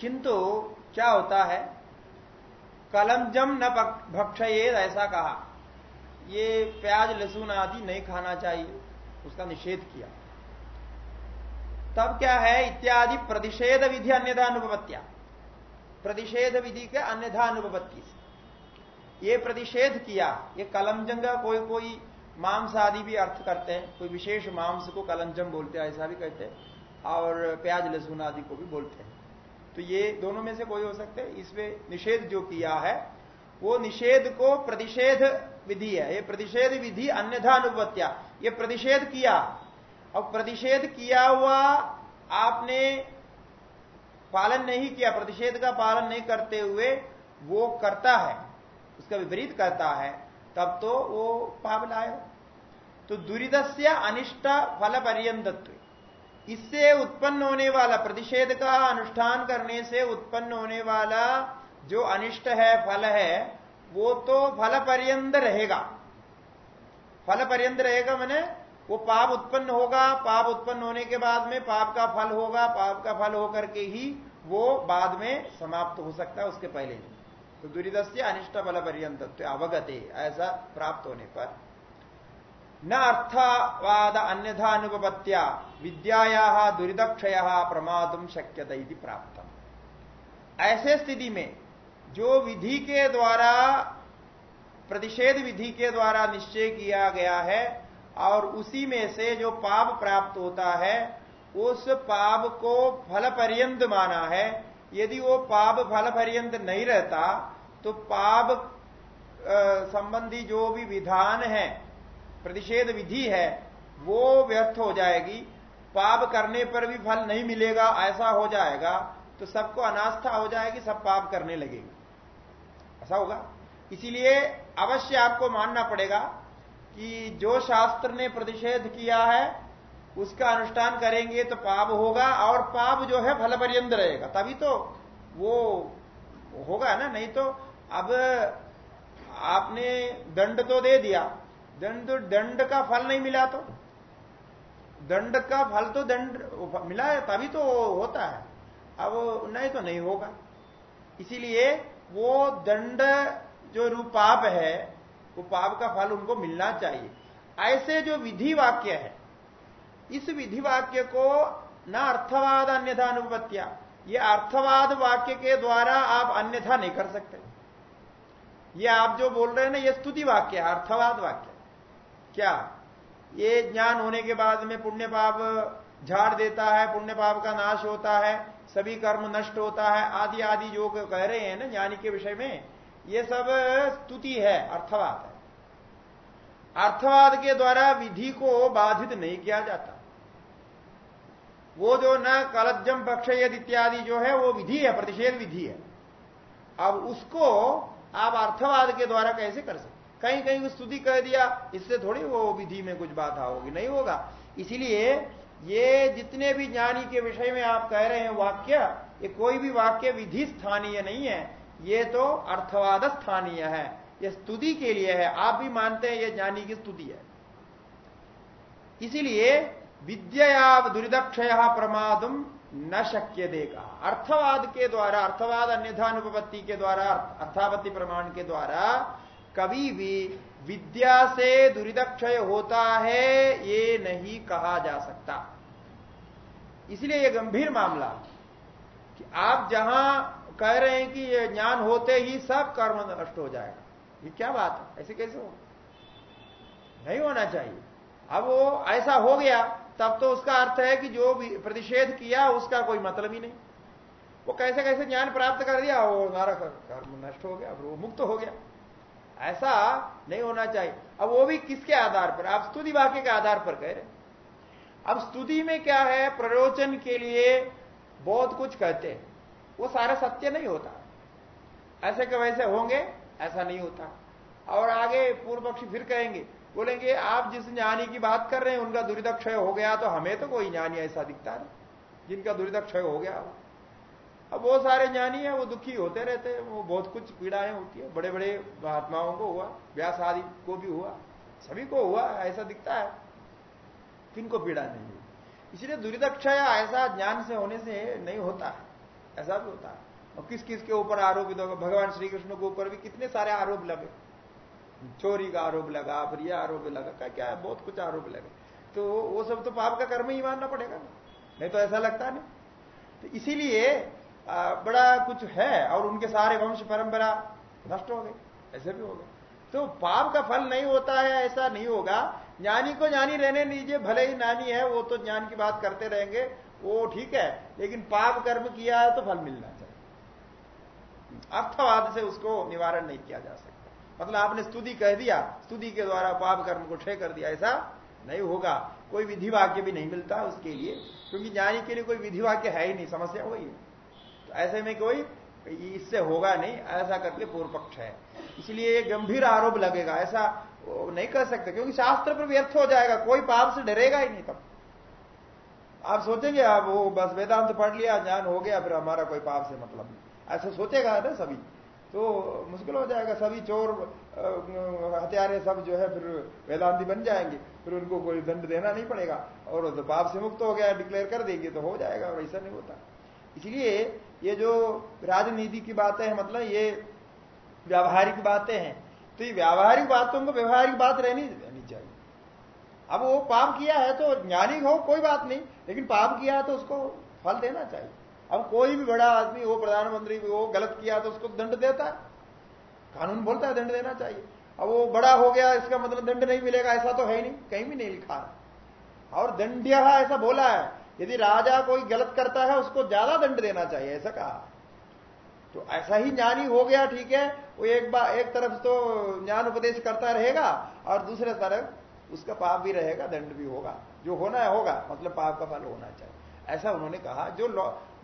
किंतु क्या होता है? कलमजम न भक्षयेद, ऐसा कहा। ये प्याज, लहसुन आदि नहीं खाना चाहिए, उसका निषेध किया। तब क्या है? इत्यादि प्रतिषेध विधि अन्यथा अनुपत्या प्रतिषेध विधि के अन्यथा अनुपत्ति से। ये प्रतिषेध किया, ये कलमजंग कोई कोई मांस आदि भी अर्थ करते हैं, कोई विशेष मांस को कलंजम बोलते हैं, ऐसा भी कहते हैं, और प्याज लहसुन आदि को भी बोलते हैं। तो ये दोनों में से कोई हो सकते हैं? इसमें निषेध जो किया है, वो निषेध को प्रतिषेध विधि है। ये प्रतिषेध विधि अन्यथा अनुपत्या। ये प्रतिषेध किया। और प्रतिषेध किया हुआ आपने पालन नहीं किया, प्रतिषेध का पालन नहीं करते हुए वो करता है। उसका विपरीत करता है, तब तो वो पाप लाए तो दुरीदस्य अनिष्ट फल पर्यंतत्व इससे उत्पन्न होने वाला प्रतिषेध का अनुष्ठान करने से उत्पन्न होने वाला जो अनिष्ट है, फल है, वो तो फल पर्यंत रहेगा। फल पर्यंत रहेगा मैंने वो पाप उत्पन्न होगा, पाप उत्पन्न होने के बाद में पाप का फल होगा, पाप का फल होकर के ही वो बाद में समाप्त हो सकता है उसके पहले तो दुरीदस्य अनिष्ट बल पर्यंत अवगते, ऐसा प्राप्त होने पर। न अर्थवाद अन्यथा अनुपत्या विद्याया दुरीदक्षय प्रमादुम शक्यत प्राप्त ऐसे स्थिति में, जो विधि के द्वारा, प्रतिषेध विधि के द्वारा निश्चय किया गया है, और उसी में से जो पाप प्राप्त होता है, उस पाप को फल पर्यंत माना है यदि वो पाप फल पर्यंत नहीं रहता तो पाप संबंधी जो भी विधान है, प्रतिषेध विधि है, वो व्यर्थ हो जाएगी। पाप करने पर भी फल नहीं मिलेगा, ऐसा हो जाएगा तो सबको अनास्था हो जाएगी, सब पाप करने लगेगी। ऐसा होगा। इसीलिए अवश्य आपको मानना पड़ेगा कि जो शास्त्र ने प्रतिषेध किया है उसका अनुष्ठान करेंगे तो पाप होगा और पाप जो है फल पर्यंत रहेगा। तभी तो वो होगा ना, नहीं तो अब आपने दंड तो दे दिया। दंड दंड का फल नहीं मिला तो। दंड का फल तो दंड मिला है, तभी तो होता है। अब नहीं तो नहीं होगा। इसीलिए वो दंड जो रूप पाप है, वो पाप का फल उनको मिलना चाहिए। ऐसे जो विधि वाक्य है इस विधि वाक्य को न अर्थवाद, अन्यथा अनुपत्या। ये अर्थवाद वाक्य के द्वारा आप अन्यथा नहीं कर सकते। ये आप जो बोल रहे हैं ना, ये स्तुति वाक्य है, अर्थवाद वाक्य। क्या? ये ज्ञान होने के बाद में पुण्य पाप झाड़ देता है पुण्य पाप का नाश होता है, सभी कर्म नष्ट होता है, आदि आदि जो कह रहे हैं ना, ज्ञानी के विषय में, ये सब स्तुति है, अर्थवाद है। अर्थवाद के द्वारा विधि को बाधित नहीं किया जाता। वो जो न कलज्जम पक्ष इत्यादि जो है, वो विधि है, प्रतिषेध विधि है। अब उसको आप अर्थवाद के द्वारा कैसे कर सकते कहीं कहीं स्तुति कह दिया, इससे थोड़ी वो विधि में कुछ बाधा होगी, नहीं होगा। इसीलिए ये जितने भी ज्ञानी के विषय में आप कह रहे हैं वाक्य, ये कोई भी वाक्य विधि स्थानीय नहीं है, ये तो अर्थवाद स्थानीय है। ये स्तुति के लिए है। आप भी मानते हैं ये ज्ञानी की स्तुति है। इसीलिए विद्या दुरीदक्षय प्रमादम न शक्य देगा अर्थवाद के द्वारा, अर्थवाद अन्यथानुपत्ति के द्वारा अर्थापत्ति प्रमाण के द्वारा कभी भी विद्या से दुरीदक्षय होता है, ये नहीं कहा जा सकता। इसलिए यह गंभीर मामला कि आप जहाँ कह रहे हैं कि ये ज्ञान होते ही सब कर्म नष्ट हो जाएगा। ये क्या बात है? ऐसे कैसे हो नहीं होना चाहिए। अब वो ऐसा हो गया तब तो उसका अर्थ है कि जो प्रतिषेध किया, उसका कोई मतलब ही नहीं। वो कैसे कैसे ज्ञान प्राप्त कर दिया वो हमारा कर्म नष्ट हो गया वो मुक्त हो गया। ऐसा नहीं होना चाहिए। अब वो भी किसके आधार पर? आप स्तुति वाक्य के आधार पर कह रहे अब स्तुति में क्या है? प्ररोचन के लिए बहुत कुछ कहते हैं। वो सारा सत्य नहीं होता। ऐसे के वैसे होंगे, ऐसा नहीं होता। और आगे पूर्व पक्षी फिर कहेंगे बोलेंगे, आप जिस ज्ञानी की बात कर रहे हैं, उनका दुरीदक्षय हो गया तो हमें तो कोई ज्ञानी ऐसा दिखता नहीं। जिनका दुर्दक्षय हो गया अब वो सारे ज्ञानी है, वो दुखी होते रहते हैं, वो बहुत कुछ पीड़ाएँ होती है। बड़े बड़े महात्माओं को हुआ, व्यास आदि को भी हुआ, सभी को हुआ, ऐसा दिखता है। किनको पीड़ा नहीं हुई। इसलिए दुर्दक्षय ऐसा ज्ञान से होने से नहीं होता है, ऐसा भी होता है। और किस किस के ऊपर आरोपित होगा? भगवान श्री कृष्ण के ऊपर भी कितने सारे आरोप लगे। चोरी का आरोप लगा, फिर यह आरोप लगा, क्या क्या है? बहुत कुछ आरोप लगे। तो वो सब तो पाप का कर्म ही मानना पड़ेगा नहीं तो ऐसा लगता नहीं। तो इसीलिए बड़ा कुछ है और उनके सारे वंश परंपरा नष्ट हो गए ऐसे भी हो गए तो पाप का फल नहीं होता है, ऐसा नहीं होगा। ज्ञानी को ज्ञानी रहने दीजिए, भले ही नानी है, वो तो ज्ञान की बात करते रहेंगे, वो ठीक है, लेकिन पाप कर्म किया है तो फल मिलना चाहिए। अर्थवाद से उसको निवारण नहीं किया जा सकता। मतलब आपने स्तुति कह दिया, स्तुति के द्वारा पाप कर्म को क्षय कर दिया, ऐसा नहीं होगा। कोई विधि वाक्य भी नहीं मिलता उसके लिए, क्योंकि ज्ञानी के लिए कोई विधि वाक्य है ही नहीं, समस्या वही है। तो ऐसे में कोई इससे होगा नहीं, ऐसा करके पूर्व पक्ष है। इसलिए गंभीर आरोप लगेगा, ऐसा नहीं कर सकते, क्योंकि शास्त्र पर व्यर्थ हो जाएगा, कोई पाप से डरेगा ही नहीं तब। आप सोचेंगे आप वो बस वेदांत पढ़ लिया, ज्ञान हो गया, फिर हमारा कोई पाप से मतलब नहीं। ऐसा सोचेगा ना सभी। तो मुश्किल हो जाएगा, सभी चोर हथियारे सब जो है फिर वेदांति बन जाएँगे। फिर उनको कोई दंड देना नहीं पड़ेगा और तो पाप से मुक्त हो गया डिक्लेयर कर देंगे तो हो जाएगा और ऐसा नहीं होता। इसलिए ये जो राजनीति की बातें हैं मतलब ये व्यावहारिक बातें हैं तो ये व्यावहारिक बातों को व्यवहारिक बात रहनी रहनी चाहिए। अब वो पाप किया है तो ज्ञानी हो, कोई बात नहीं, लेकिन पाप किया है तो उसको फल देना चाहिए। अब कोई भी बड़ा आदमी हो प्रधानमंत्री हो गलत किया तो उसको दंड देता है। कानून बोलता है दंड देना चाहिए। अब वो बड़ा हो गया, इसका मतलब दंड नहीं मिलेगा, ऐसा तो है नहीं, कहीं भी नहीं लिखा और दंड्य, ऐसा बोला है, यदि राजा कोई गलत करता है, उसको ज़्यादा दंड देना चाहिए, ऐसा कहा। तो ऐसा ही ज्ञानी हो गया, ठीक है, वो एक बार एक तरफ़ तो ज्ञान उपदेश करता रहेगा, और दूसरे तरफ़ उसका पाप भी रहेगा, दंड भी होगा। जो होना है, होगा मतलब पाप का फल होना चाहिए। ऐसा उन्होंने कहा, जो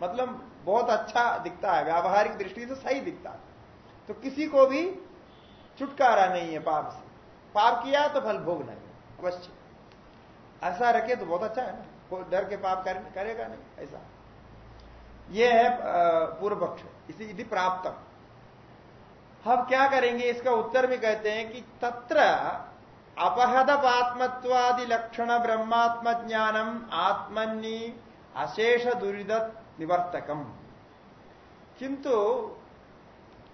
मतलब बहुत अच्छा दिखता है व्यावहारिक दृष्टि से सही दिखता है। तो किसी को भी छुटकारा नहीं है पाप से। पाप किया तो फल भोगना है अवश्य। ऐसा रखे तो बहुत अच्छा है ना। डर के पाप कर, करेगा नहीं ऐसा। यह है पूर्व पक्ष इसी यदि प्राप्त हम क्या करेंगे इसका उत्तर में कहते हैं कि तत्र अपहदपात्मत्वादि लक्षण ब्रह्मात्म ज्ञानम आत्मनि अशेष दुरिदत निवर्तकम। किंतु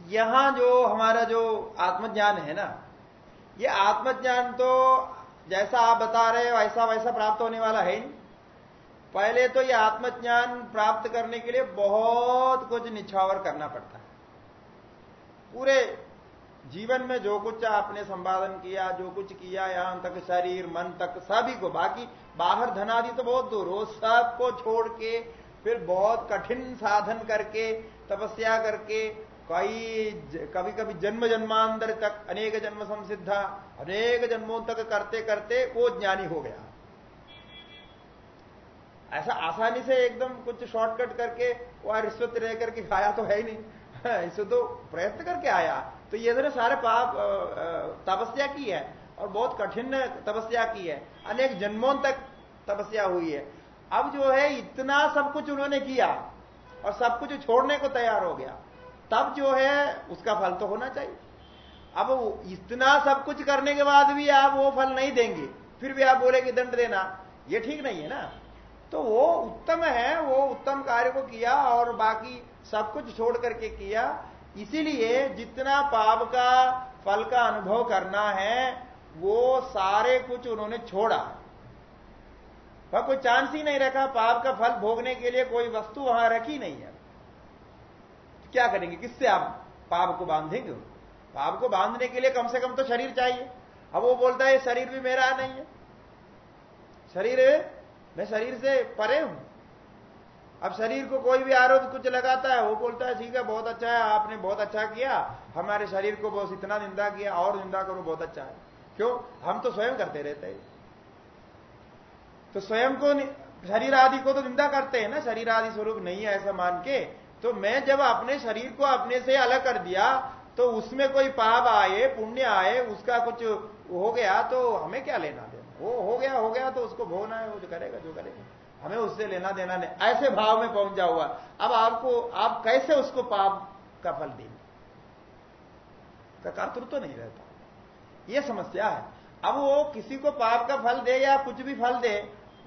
यहाँ जो हमारा जो आत्मज्ञान है ना, ये आत्मज्ञान तो जैसा आप बता रहे हो ऐसा वैसा प्राप्त होने वाला है। पहले तो ये आत्मज्ञान प्राप्त करने के लिए बहुत कुछ निछावर करना पड़ता है। पूरे जीवन में जो कुछ आपने संपादन किया, जो कुछ किया, यहाँ तक शरीर, मन तक, सभी को, बाकी बाहर धनादि तो बहुत दूर हो सबको छोड़ के फिर बहुत कठिन साधन करके, तपस्या करके, कई कभी कभी जन्म जन्मांतर तक अनेक जन्म संसिद्धा अनेक जन्मों तक करते करते वो ज्ञानी हो गया। ऐसा आसानी से एकदम कुछ शॉर्टकट करके वह रिश्वत रह करके खाया तो है ही नहीं। इसे तो प्रयत्न करके आया। तो ये तो सारे पाप तपस्या की है और बहुत कठिन तपस्या की है। अनेक जन्मों तक तपस्या हुई है। अब जो है, इतना सब कुछ उन्होंने किया और सब कुछ छोड़ने को तैयार हो गया। तब जो है, उसका फल तो होना चाहिए। अब इतना सब कुछ करने के बाद भी आप वो फल नहीं देंगे, फिर भी आप बोलेंगे, दंड देना। ये ठीक नहीं है ना। तो वो उत्तम है, वो उत्तम कार्य को किया और बाकी सब कुछ छोड़ करके किया। इसीलिए जितना पाप का, फल का अनुभव करना है, वो सारे कुछ उन्होंने छोड़ा। वह कोई चांस ही नहीं रखा, पाप का फल भोगने के लिए कोई वस्तु वहाँ रखी नहीं है। क्या करेंगे? किससे आप पाप को बांधेंगे? पाप को बांधने के लिए कम से कम तो शरीर चाहिए। अब वो बोलता है शरीर भी मेरा नहीं है। शरीर, मैं शरीर से परे हूँ। अब शरीर को कोई भी आरोप कुछ लगाता है, वो बोलता है, ठीक है, बहुत अच्छा है, आपने बहुत अच्छा किया। हमारे शरीर को बहुत इतना निंदा किया, और निंदा करो, बहुत अच्छा है। क्यों? हम तो स्वयं करते रहते हैं। तो स्वयं को शरीर आदि को तो निंदा करते हैं ना, शरीर आदि स्वरूप नहीं है ऐसा मान के। तो मैं जब अपने शरीर को अपने से अलग कर दिया तो उसमें कोई पाप आए, पुण्य आए, उसका कुछ हो गया तो हमें क्या लेना देना? वो हो गया हो गया तो उसको भोगना है, वो जो करेगा जो करेगा। हमें उससे लेना देना नहीं। ऐसे भाव में पहुँचा हुआ अब आपको, आप कैसे उसको पाप का फल देंगे? कर्तृत्व तो नहीं रहता। यह समस्या है। अब वो किसी को पाप का फल दे या कुछ भी फल दे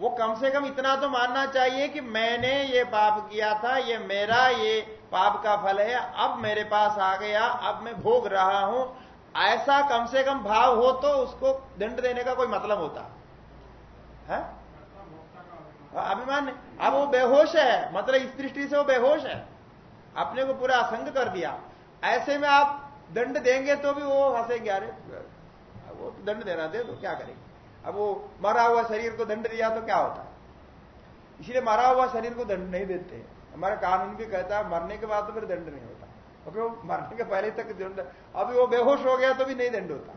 वो कम से कम इतना तो मानना चाहिए कि मैंने ये पाप किया था, ये मेरा ये पाप का फल है, अब मेरे पास आ गया, अब मैं भोग रहा हूँ। ऐसा कम से कम भाव हो तो उसको दंड देने का कोई मतलब होता। है? अभिमान, अब वो बेहोश है मतलब इस दृष्टि से वो बेहोश है। अपने को पूरा असंग कर दिया। ऐसे में आप दंड देंगे तो भी वो हंसेंगे, अरे, वो दंड देना, दे तो क्या करेंगे? अब वो मरा हुआ शरीर को दंड दिया तो क्या होता? है इसलिए मरा हुआ शरीर को दंड नहीं देते। हमारा कानून भी कहता है, मरने के बाद तो फिर दंड नहीं होता। क्योंकि वो मरने के पहले तक दंड अभी वो बेहोश हो गया तो भी नहीं दंड होता।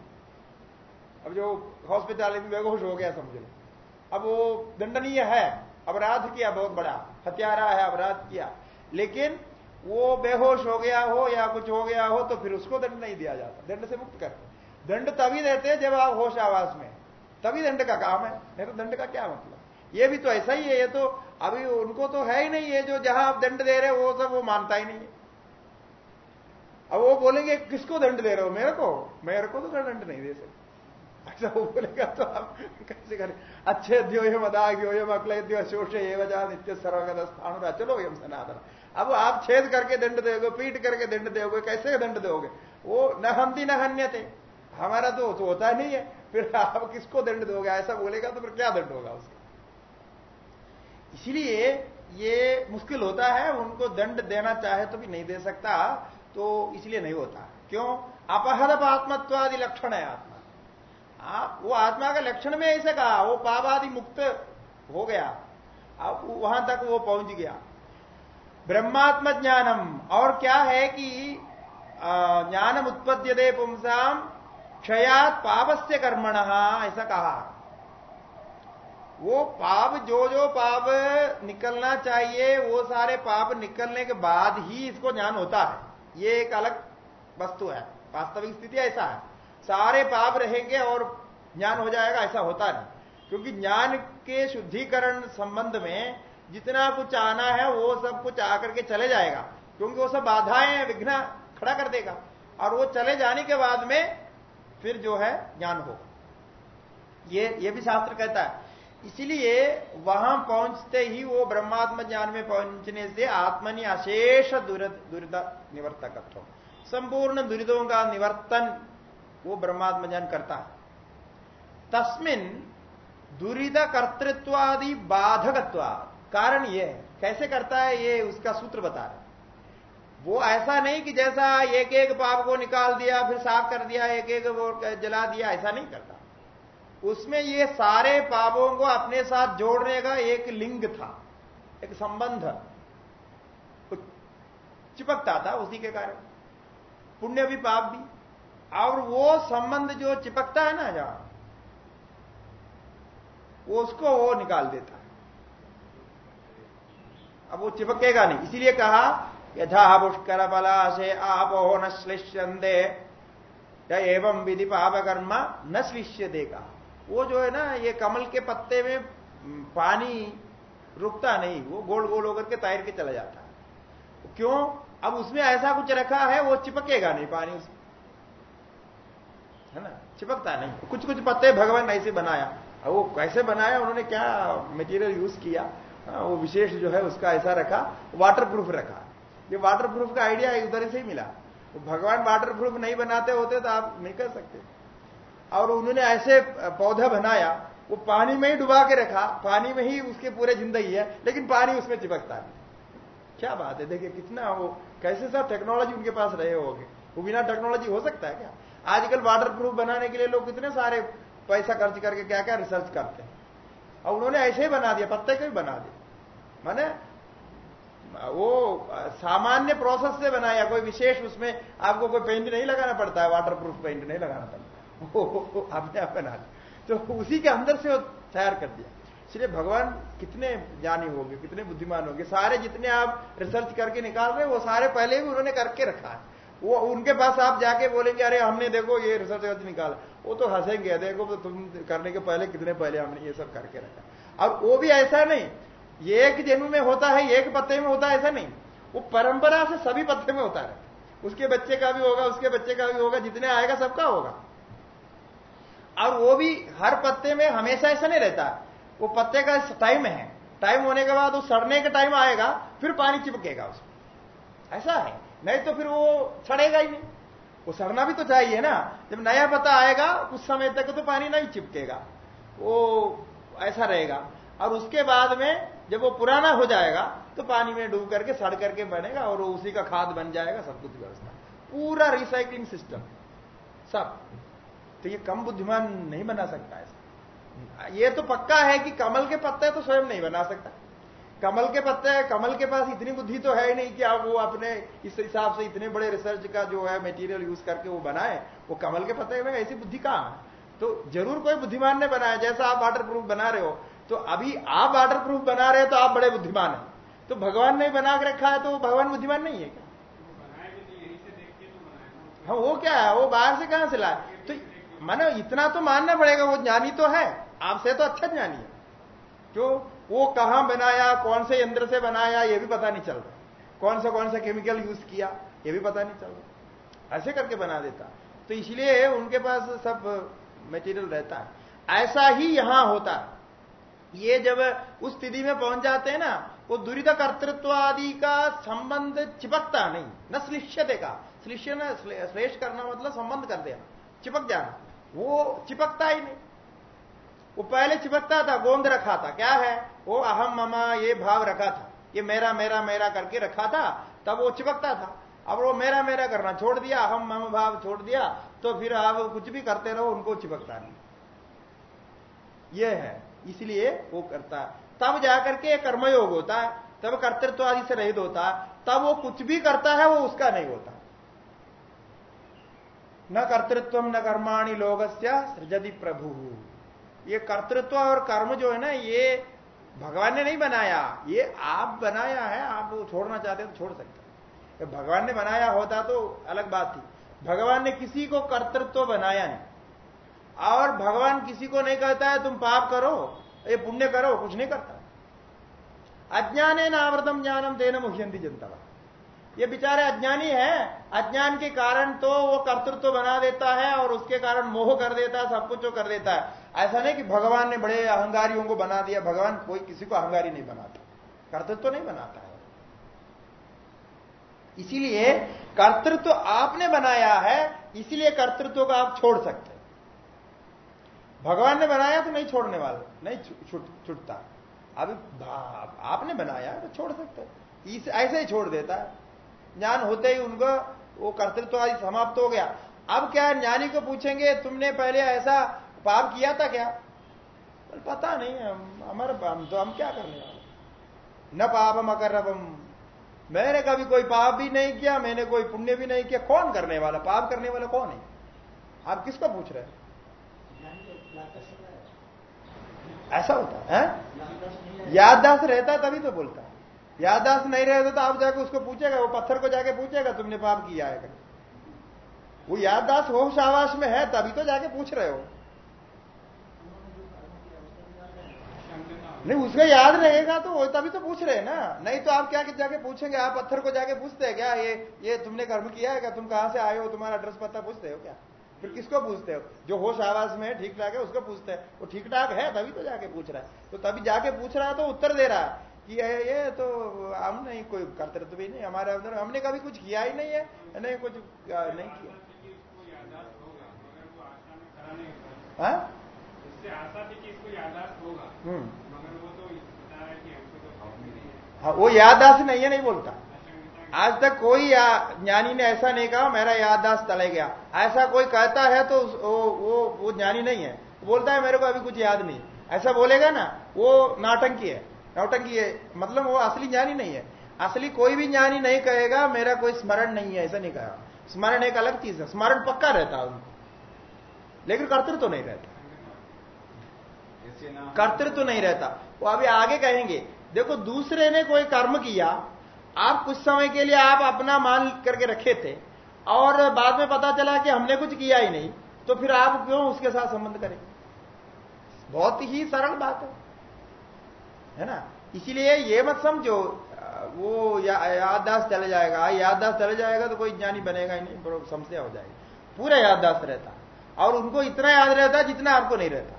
अब जो हॉस्पिटल में बेहोश हो गया, समझ लो। अब वो दंडनीय है। अपराध किया, बहुत बड़ा। हत्यारा है, अपराध किया। लेकिन वो बेहोश हो गया हो या कुछ हो गया हो तो फिर उसको दंड नहीं दिया जाता। दंड से मुक्त करते दंड तभी देते जब आप होश आवास में। तभी दंड का काम है, नहीं तो दंड का क्या मतलब? ये भी तो ऐसा ही है, ये तो अभी उनको तो है ही नहीं है जो जहाँ आप दंड दे रहे हो, वो सब वो मानता ही नहीं है। अब वो बोलेंगे, किसको दंड दे रहे हो? मेरे को? मेरे को तो दंड नहीं दे सकते। अच्छा वो बोलेगा तो आप कैसे करें? अच्छे द्योयम अदाग्योयम अक्लद्यो शोष ये वजह नित्य सर्वगत स्थान चलो यम सनातन। अब आप छेद करके दंड दोगे, पीट करके दंड दोगे, कैसे दंड दोगे? वो न हंदी न हन्य थे हमारा तो, तो होता नहीं है। फिर आप किसको दंड दोगे? ऐसा बोलेगा तो फिर क्या दंड होगा उसका? इसलिए ये मुश्किल होता है उनको दंड देना चाहे तो भी नहीं दे सकता तो इसलिए नहीं होता। क्यों? अपहरप आत्मत्वादि लक्षण है आत्मा। आ, वो आत्मा का लक्षण में ऐसे कहा वो पापादि मुक्त हो गया। अब वहाँ तक वो पहुँच गया। ब्रह्मात्म ज्ञानम और क्या है कि ज्ञानम उत्पद्य दे पुंसाम क्षयात पापस्य कर्मण, ऐसा कहा। वो पाप, जो जो पाप निकलना चाहिए, वो सारे पाप निकलने के बाद ही इसको ज्ञान होता है। ये एक अलग वस्तु है, वास्तविक स्थिति ऐसा है। सारे पाप रहेंगे और ज्ञान हो जाएगा, ऐसा होता नहीं। क्योंकि ज्ञान के शुद्धिकरण संबंध में जितना कुछ आना है, वो सब कुछ आकर के चले जाएगा। क्योंकि वो सब बाधाएँ, विघ्न खड़ा कर देगा। और वो चले जाने के बाद में फिर जो है ज्ञान होगा। ये ये भी शास्त्र कहता है। इसलिए वहाँ पहुँचते ही वो ब्रह्मात्म ज्ञान में पहुँचने से आत्मनि अशेष दुरिद निवर्तकत्व, संपूर्ण दुरिदों का निवर्तन वो ब्रह्मात्म ज्ञान करता है। तस्मिन दुरिद कर्तृत्वादि बाधकत्वा कारण ये कैसे करता है ये उसका सूत्र बता रहे वो ऐसा नहीं कि जैसा एक एक पाप को निकाल दिया, फिर साफ़ कर दिया, एक एक वो जला दिया, ऐसा नहीं करता। उसमें ये सारे पापों को अपने साथ जोड़ने का एक लिंग था, एक संबंध। चिपकता था उसी के कारण। पुण्य भी, पाप भी। और वो संबंध जो चिपकता है ना जहाँ, उसको वो निकाल देता है। अब वो चिपकेगा नहीं। इसीलिए कहा यथा पुष्कर से आपो न श्लिष्यंदे एवं विधि पाप कर्म न श्लिष्य देगा वो जो है ना, ये कमल के पत्ते में पानी रुकता नहीं, वो गोल गोल होकर के तैर के चला जाता है। क्यों? अब उसमें ऐसा कुछ रखा है, वो चिपकेगा नहीं पानी उसमें। है ना? चिपकता नहीं। कुछ कुछ पत्ते भगवान ने ऐसे बनाया। अब वो कैसे बनाया? उन्होंने क्या मटेरियल यूज़ किया? वो विशेष जो है, उसका ऐसा रखा वाटर प्रूफ रखा। ये वाटर प्रूफ का आइडिया उधर से ही मिला। तो भगवान वाटर प्रूफ नहीं बनाते होते तो आप नहीं कर सकते। और उन्होंने ऐसे पौधा बनाया, वो पानी में ही डुबा के रखा, पानी में ही उसके पूरे ज़िंदगी है, लेकिन पानी उसमें चिपकता है क्या बात है, देखिए कितना वो, कैसे सब टेक्नोलॉजी उनके पास रहे होंगे। वो बिना टेक्नोलॉजी हो सकता है क्या? आजकल वाटर प्रूफ बनाने के लिए लोग कितने सारे पैसा खर्च करके क्या क्या रिसर्च करते हैं। और उन्होंने ऐसे ही बना दिया, पत्ते को ही बना दिया। माने वो सामान्य प्रोसेस से बनाया कोई विशेष उसमें आपको कोई पेंट नहीं लगाना पड़ता है वाटर प्रूफ पेंट नहीं लगाना पड़ता वो अपने आप बना तो उसी के अंदर से वो तैयार कर दिया। इसलिए भगवान कितने ज्ञानी होंगे, कितने बुद्धिमान होंगे, सारे जितने आप रिसर्च करके निकाल रहे वो सारे पहले भी उन्होंने करके रखा है। वो, उनके पास आप जाके बोलेंगे, अरे, हमने देखो ये रिसर्च निकाला। वो तो हंसेंगे, देखो तो तुम करने के पहले, कितने पहले हमने ये सब करके रखा और वो भी ऐसा नहीं। एक जन्म में होता है, एक पत्ते में होता है, ऐसा नहीं। वो परंपरा से सभी पत्ते में होता है। उसके बच्चे का भी होगा, उसके बच्चे का भी होगा, जितने आएगा सबका होगा। और वो भी हर पत्ते में हमेशा ऐसा नहीं रहता। वो पत्ते का टाइम है। टाइम होने के बाद वो सड़ने का टाइम आएगा, फिर पानी चिपकेगा उसमें। ऐसा है। नहीं तो फिर वो सड़ेगा ही नहीं। वो सड़ना भी तो चाहिए ना। जब नया पत्ता आएगा, उस समय तक तो पानी नहीं चिपकेगा। वो ऐसा रहेगा। और उसके बाद में जब वो पुराना हो जाएगा तो पानी में डूब करके, सड़ करके बनेगा और उसी का खाद बन जाएगा, सब कुछ व्यवस्था। पूरा रिसाइकलिंग सिस्टम सब। तो ये कम बुद्धिमान नहीं बना सकता ऐसा ये तो पक्का है कि कमल के पत्ते तो स्वयं नहीं बना सकता। कमल के पत्ते, कमल के पास इतनी बुद्धि तो है ही नहीं कि आप वो अपने, इस हिसाब से इतने बड़े रिसर्च का जो है मटेरियल यूज़ करके वो बनाए, वो कमल के पत्ते में ऐसी बुद्धि कहाँ है? तो ज़रूर कोई बुद्धिमान ने बनाया, जैसा आप वाटर प्रूफ बना रहे हो तो अभी आप वाटर प्रूफ बना रहे तो आप बड़े बुद्धिमान हैं। तो भगवान ने बना के रखा है तो भगवान बुद्धिमान नहीं है क्या? हाँ वो क्या है? वो बाहर से कहाँ से लाए? तो मानो इतना तो मानना पड़ेगा, वो ज्ञानी तो है। आपसे तो अच्छा ज्ञानी है। क्यों वो कहाँ बनाया, कौन से यंत्र से बनाया, ये भी पता नहीं चल रहा। कौन सा कौन सा केमिकल यूज़ किया, ये भी पता नहीं चल रहा। ऐसे करके बना देता। तो इसलिए उनके पास सब मटेरियल रहता है। ऐसा ही यहाँ होता है। ये जब उस स्थिति में पहुँच जाते हैं ना, वो दुरित कर्तृत्व आदि का संबंध चिपकता नहीं। न श्लिष्यते का। श्लिष्य न करना मतलब संबंध कर देना। चिपक जाना। वो चिपकता ही नहीं। वो पहले चिपकता था, गोंद रखा था। क्या है? वो अहम ममा ये भाव रखा था। ये मेरा मेरा मेरा करके रखा था, तब वो चिपकता था। अब वो मेरा मेरा करना छोड़ दिया, अहम मम भाव छोड़ दिया तो फिर आप कुछ भी करते रहो, उनको चिपकता नहीं। ये है। इसलिए वो करता। है तब जाकर के कर्मयोग होता है तब कर्तृत्व आदि से रहित होता है तब वो कुछ भी करता है, वो उसका नहीं होता। न कर्तृत्व न कर्माणी लोग सृजति प्रभु। ये कर्तृत्व और कर्म जो है ना, ये भगवान ने नहीं बनाया। ये आप बनाया है, आप छोड़ना चाहते तो छोड़ सकते भगवान ने बनाया होता तो अलग बात थी। भगवान ने किसी को कर्तृत्व बनाया नहीं। और भगवान किसी को नहीं कहता है, तुम पाप करो, ये पुण्य करो, कुछ नहीं करता। अज्ञाने नावृतम ज्ञानम देना मुख्यंती जनता ये बेचारे अज्ञानी है, अज्ञान के कारण तो वो कर्तृत्व तो बना देता है और उसके कारण मोह कर देता है, सब कुछ वो कर देता है। ऐसा नहीं कि भगवान ने बड़े अहंगारियों को बना दिया, भगवान कोई किसी को अहंगारी नहीं बनाता। कर्तृत्व तो नहीं बनाता है। इसीलिए कर्तृत्व तो आपने बनाया है, इसीलिए कर्तृत्व को आप छोड़ सकते भगवान ने बनाया तो नहीं छोड़ने वाला, नहीं छूटता। अभी आपने बनाया तो छोड़ सकते ऐसे ही छोड़ देता है। ज्ञान होते ही उनको, वो कर्तृत्व आदि समाप्त हो गया। अब क्या ज्ञानी को पूछेंगे, तुमने पहले ऐसा पाप किया था क्या? पता नहीं, हम, हमारे हम तो हम क्या करने वाले न पापम अकरबम मैंने कभी कोई पाप भी नहीं किया, मैंने कोई पुण्य भी नहीं किया। कौन करने वाला? पाप करने वाला कौन है? आप किसको पूछ रहे हैं? ऐसा होता है, है? याददाश्त रहता तभी तो बोलता है। याददाश्त नहीं रहता तो आप जाके उसको पूछेगा वो पत्थर को जाके पूछेगा तुमने पाप किया है वो याददाश्त होश आवास में है तभी तो जाके पूछ रहे हो। नहीं उसका याद रहेगा तो तभी तो पूछ रहे हैं ना। नहीं तो आप क्या जाके पूछेंगे आप पत्थर को जाके पूछते हैं क्या ये ये तुमने कर्म किया है क्या? तुम कहाँ से आए हो? तुम्हारा एड्रेस पता पूछते हो क्या? फिर किसको पूछते हो? जो होश आवाज़ में ठीक ठाक है उसको पूछते हैं। वो ठीक ठाक है? तभी तो जाके पूछ रहा है। तो तभी जाके पूछ रहा है तो उत्तर दे रहा है कि ये तो हम नहीं कोई कर्तृत्व भी नहीं हमारे अंदर हमने कभी कुछ किया ही नहीं है नहीं कुछ नहीं किया। हाँ? हम्म। तो हाँ वो याददाश्त नहीं है नहीं बोलता। आज तक कोई ज्ञानी ने ऐसा नहीं कहा मेरा याददाश्त चले गया। ऐसा कोई कहता है तो वो वो वो ज्ञानी नहीं है। बोलता है मेरे को अभी कुछ याद नहीं। ऐसा बोलेगा ना वो नाटंकी है। नौटंकी है। मतलब वो असली ज्ञानी नहीं है। असली कोई भी ज्ञानी नहीं कहेगा मेरा कोई स्मरण नहीं है ऐसा नहीं कहा। स्मरण एक अलग चीज़ है। स्मरण पक्का रहता है उनको। लेकिन कर्तृत्व तो नहीं रहता। कर्तृत्व तो नहीं रहता। वो अभी आगे कहेंगे देखो दूसरे ने कोई कर्म किया आप कुछ समय के लिए आप अपना मान करके रखे थे और बाद में पता चला कि हमने कुछ किया ही नहीं तो फिर आप क्यों उसके साथ संबंध करेंगे बहुत ही सरल बात है। है ना? इसीलिए ये मत समझो वो या, याददाश्त चले जाएगा। याददाश्त चले जाएगा तो कोई ज्ञानी बनेगा ही नहीं समस्या हो जाएगी। पूरा याददाश्त रहता। और उनको इतना याद रहता जितना आपको नहीं रहता।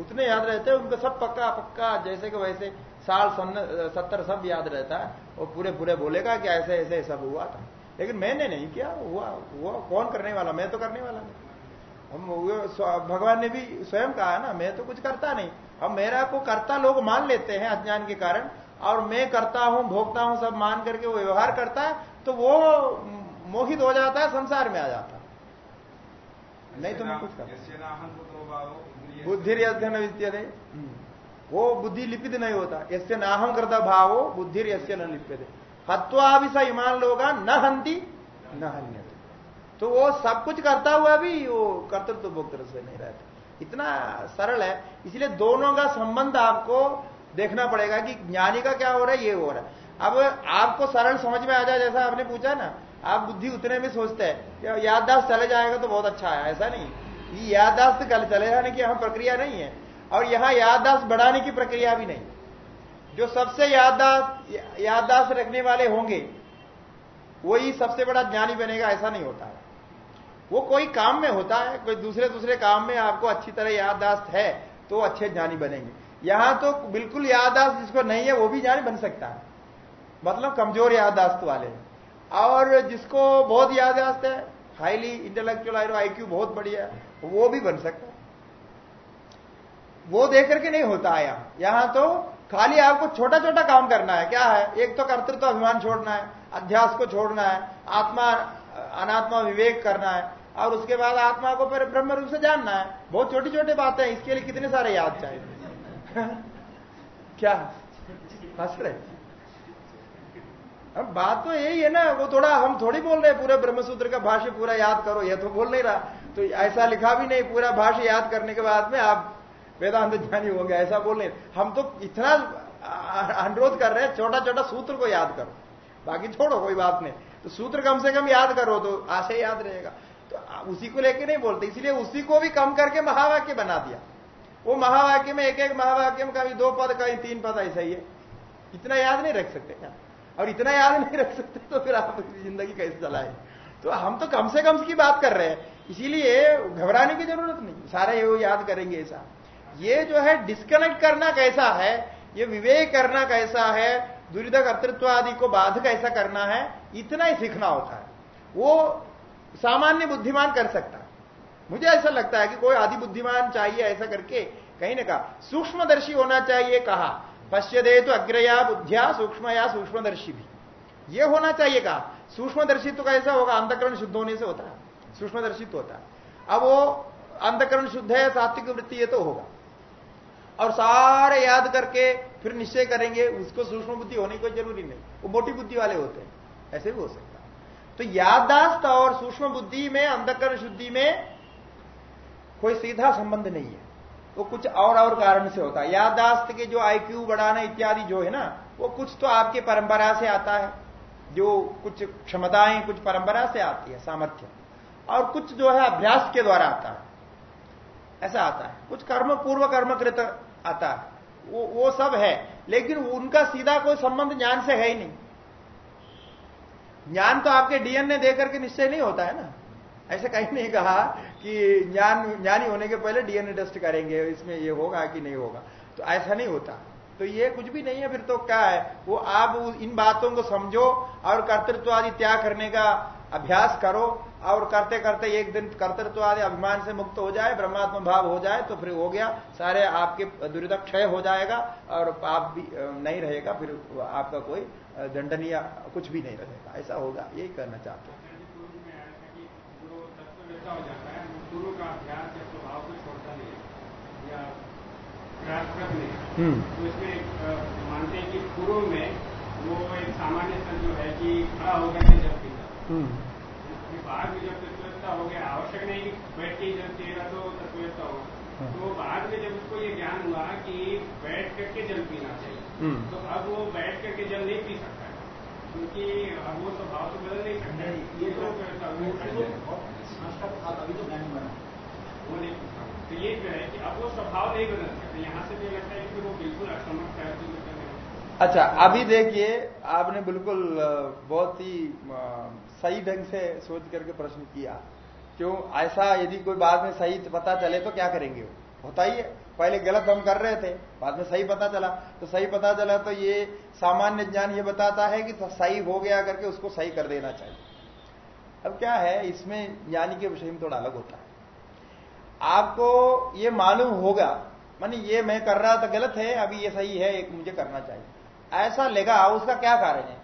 उतने याद रहते हैं उनको सब पक्का पक्का जैसे कि वैसे साल सत्तर सब याद रहता है वो पूरे पूरे बोलेगा कि ऐसे ऐसे सब हुआ था। लेकिन मैंने नहीं किया हुआ हुआ कौन करने वाला? मैं तो करने वाला नहीं। हम भगवान ने भी स्वयं कहा ना मैं तो कुछ करता नहीं। अब मेरा को करता लोग मान लेते हैं अज्ञान के कारण और मैं करता हूँ भोगता हूँ सब मान करके वो व्यवहार करता है तो वो मोहित हो जाता है संसार में आ जाता नहीं तो मैं कुछ कर बुद्धि अध्ययन विद्यते वो बुद्धि लिपित नहीं होता। यसे नाहम करता भाव भावो बुद्धि यसे न लिप्यते। हत्वा भी स ईमान लोग न हंती न हन्य तो वो सब कुछ करता हुआ भी वो कर्तृत्व भोक्तृ से नहीं रहता। इतना सरल है। इसलिए दोनों का संबंध आपको देखना पड़ेगा कि ज्ञानी का क्या हो रहा है, ये हो रहा है। अब आपको सरल समझ में आ जाए, जैसा आपने पूछा ना, आप बुद्धि उतने में सोचते हैं याददाश्त चले जाएगा तो बहुत अच्छा है, ऐसा नहीं। ये याददाश्त चले जाने की यहाँ प्रक्रिया नहीं है। और यहाँ याददाश्त बढ़ाने की प्रक्रिया भी नहीं। जो सबसे याददाश्त याददाश्त रखने वाले होंगे, वही सबसे बड़ा ज्ञानी बनेगा, ऐसा नहीं होता। है वो कोई काम में होता है, कोई दूसरे दूसरे काम में आपको अच्छी तरह याददाश्त है तो अच्छे ज्ञानी बनेंगे। यहाँ तो बिल्कुल याददाश्त जिसको नहीं है, वो भी ज्ञानी बन सकता है। मतलब कमज़ोर याददाश्त वाले। और जिसको बहुत याददाश्त है हाईली इंटेलेक्चुअल आईक्यू बहुत बढ़िया, वो भी बन सकता है। वो देख करके नहीं होता है यहाँ यहाँ तो खाली आपको छोटा छोटा काम करना है। क्या है? एक तो कर्तृत्व तो अभिमान छोड़ना है, अध्यास को छोड़ना है, आत्मा, अनात्मा विवेक करना है, और उसके बाद आत्मा को फिर ब्रह्म रूप से जानना है। बहुत छोटी छोटी बातें हैं, इसके लिए कितने सारे याद चाहिए? क्या? हंस रहे अब बात तो यही है ना, वो थोड़ा हम थोड़ी बोल रहे हैं, पूरे ब्रह्मसूत्र का भाष्य पूरा याद करो ये तो बोल नहीं रहा। तो ऐसा लिखा भी नहीं, पूरा भाष्य याद करने के बाद में आप वेदांत ज्ञानी हो गया ऐसा बोल हम तो इतना अनुरोध कर रहे हैं छोटा छोटा सूत्र को याद करो। बाकी छोड़ो, कोई बात नहीं। तो सूत्र कम से कम याद करो तो आशय याद रहेगा। तो उसी को लेके नहीं बोलते, इसलिए उसी को भी कम करके महावाक्य बना दिया। वो महावाक्य में एक एक महावाक्य में कभी दो पद कहीं तीन पद, ऐसा ही है। इतना याद नहीं रख सकते क्या? और इतना याद नहीं रख सकते तो फिर आप ज़िंदगी कैसे चलाए? तो हम तो कम से कम की बात कर रहे हैं। इसीलिए घबराने की ज़रूरत नहीं। सारे वो याद करेंगे ऐसा। ये जो है डिस्कनेक्ट करना कैसा है? ये विवेक करना कैसा है? दुरीद कर्तृत्व आदि को बाध कैसा करना है? इतना ही सीखना होता है। वो सामान्य बुद्धिमान कर सकता है। मुझे ऐसा लगता है कि कोई आदि बुद्धिमान चाहिए ऐसा करके कहीं ना कहा, सूक्ष्मदर्शी होना चाहिए कहा पश्चिदे तो अग्रया बुद्धिया सूक्ष्म या सूक्ष्मदर्शी भी। ये होना चाहिए कहा, सूक्ष्मदर्शी तो कैसा होगा? अंधकरण शुद्ध होने से होता है। सूक्ष्मदर्शित्व तो होता है। अब वो अंधकरण शुद्ध है, सात्विक वृत्ति ये तो होगा। और सारे याद करके फिर निश्चय करेंगे, उसको सूक्ष्म बुद्धि होने की ज़रूरी नहीं। वो मोटी बुद्धि वाले होते हैं। ऐसे भी हो सकता है। तो याददाश्त और सूक्ष्म बुद्धि में, अंधकरण शुद्धि में कोई सीधा संबंध नहीं है। वो कुछ और और कारण से होता है। याददाश्त के जो आईक्यू बढ़ाना इत्यादि जो है ना, वो कुछ तो आपके परंपरा से आता है। जो कुछ क्षमताएँ, कुछ परंपरा से आती है, सामर्थ्य। और कुछ जो है अभ्यास के द्वारा आता है। ऐसा आता है। कुछ कर्म पूर्व कर्मकृत आता। है वो वो सब है। लेकिन उनका सीधा कोई संबंध ज्ञान से है ही नहीं। ज्ञान तो आपके डीएनए देकर के निश्चय नहीं होता है ना। ऐसे कहीं नहीं कहा कि ज्ञान, ज्ञानी होने के पहले डीएनए टेस्ट करेंगे, इसमें ये होगा कि नहीं होगा। तो ऐसा नहीं होता। तो ये कुछ भी नहीं है, फिर तो क्या है? वो आप इन बातों को समझो और कर्तृत्व आदि त्याग करने का अभ्यास करो और करते करते एक दिन कर्तृत्व आदि अभिमान से मुक्त हो जाए ब्रह्मात्म भाव हो जाए तो फिर हो गया सारे आपके दुर्दा क्षय हो जाएगा और पाप भी नहीं रहेगा फिर आपका कोई दंडनीय कुछ भी नहीं रहेगा। ऐसा होगा यही करना चाहते हैं। हम्म। तो इसमें मानते हैं कि पूर्व में वो एक सामान्य जो है कि खड़ा हो गया जब पीता बाद में जब तत्वता हो गया आवश्यक नहीं कि बैठ के जल पिएगा तो तत्वता होगा हाँ। तो बाद में जब उसको ये ज्ञान हुआ कि बैठ करके जल पीना चाहिए हम्म। तो अब वो बैठ करके जल नहीं पी सकता क्योंकि अब वो स्वभाव तो बदल नहीं सकता ये तो, अभी तो ज्ञान बना। वो नहीं पूछा तो ये जो है कि अब वो स्वभाव नहीं बदल सकते। यहाँ से मुझे लगता है कि वो बिल्कुल असमर्थ है अच्छा अभी देखिए आपने बिल्कुल बहुत ही सही ढंग से सोच करके प्रश्न किया, क्यों? ऐसा यदि कोई बाद में सही पता चले तो क्या करेंगे? वो होता ही है। पहले गलत हम कर रहे थे, बाद में सही पता चला। तो सही पता चला तो ये सामान्य ज्ञान ये बताता है कि तो सही हो गया करके उसको सही कर देना चाहिए। अब क्या है, इसमें ज्ञानी के विषय में थोड़ा अलग होता है। आपको ये मालूम होगा, मानी ये मैं कर रहा था, गलत है, अभी ये सही है मुझे करना चाहिए। ऐसा लेगा, उसका क्या कारण है?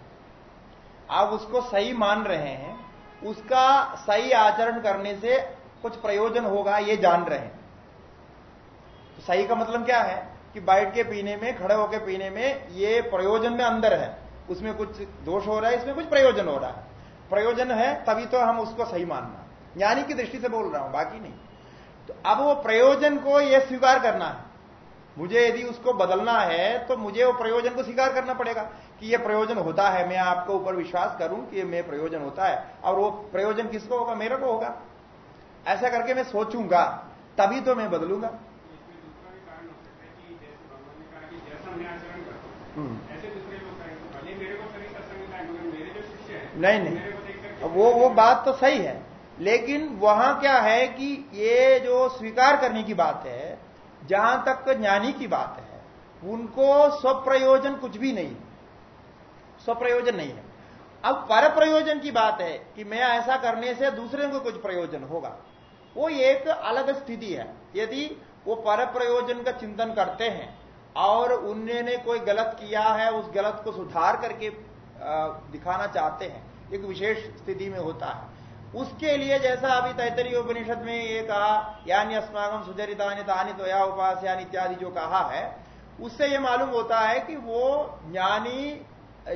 आप उसको सही मान रहे हैं, उसका सही आचरण करने से कुछ प्रयोजन होगा, ये जान रहे हैं। तो सही का मतलब क्या है? कि बैठ के पीने में, खड़े होकर पीने में ये प्रयोजन में अंदर है। उसमें कुछ दोष हो रहा है, इसमें कुछ प्रयोजन हो रहा है। प्रयोजन है, तभी तो हम उसको सही मानना। ज्ञानी की दृष्टि से बोल रहा हूँ, बाकी नहीं। तो अब वो प्रयोजन को यह स्वीकार करना है। मुझे यदि उसको बदलना है तो मुझे वो प्रयोजन को स्वीकार करना पड़ेगा कि यह प्रयोजन होता है, मैं आपको ऊपर विश्वास करूँ कि ये मैं प्रयोजन होता है। और वो प्रयोजन किसको होगा? मेरे को होगा। ऐसा करके मैं सोचूँगा, तभी तो मैं बदलूँगा। हम्म। नहीं नहीं। वो वो बात तो सही है, लेकिन वहाँ क्या है कि ये जो स्वीकार करने की बात है जहाँ तक ज्ञानी की बात है, उनको स्वप्रयोजन कुछ भी नहीं स्वप्रयोजन नहीं है। अब पर प्रयोजन की बात है कि मैं ऐसा करने से दूसरे को कुछ प्रयोजन होगा। वो एक अलग स्थिति है। यदि वो पर प्रयोजन का चिंतन करते हैं और उन्होंने कोई गलत किया है, उस गलत को सुधार करके दिखाना चाहते हैं, एक विशेष स्थिति में होता है। उसके लिए जैसा अभी तैतरी उपनिषद में ये कहा, यानी अस्मागम सुचरितानी तानी उपास यानी इत्यादि जो कहा है, उससे ये मालूम होता है कि वो ज्ञानी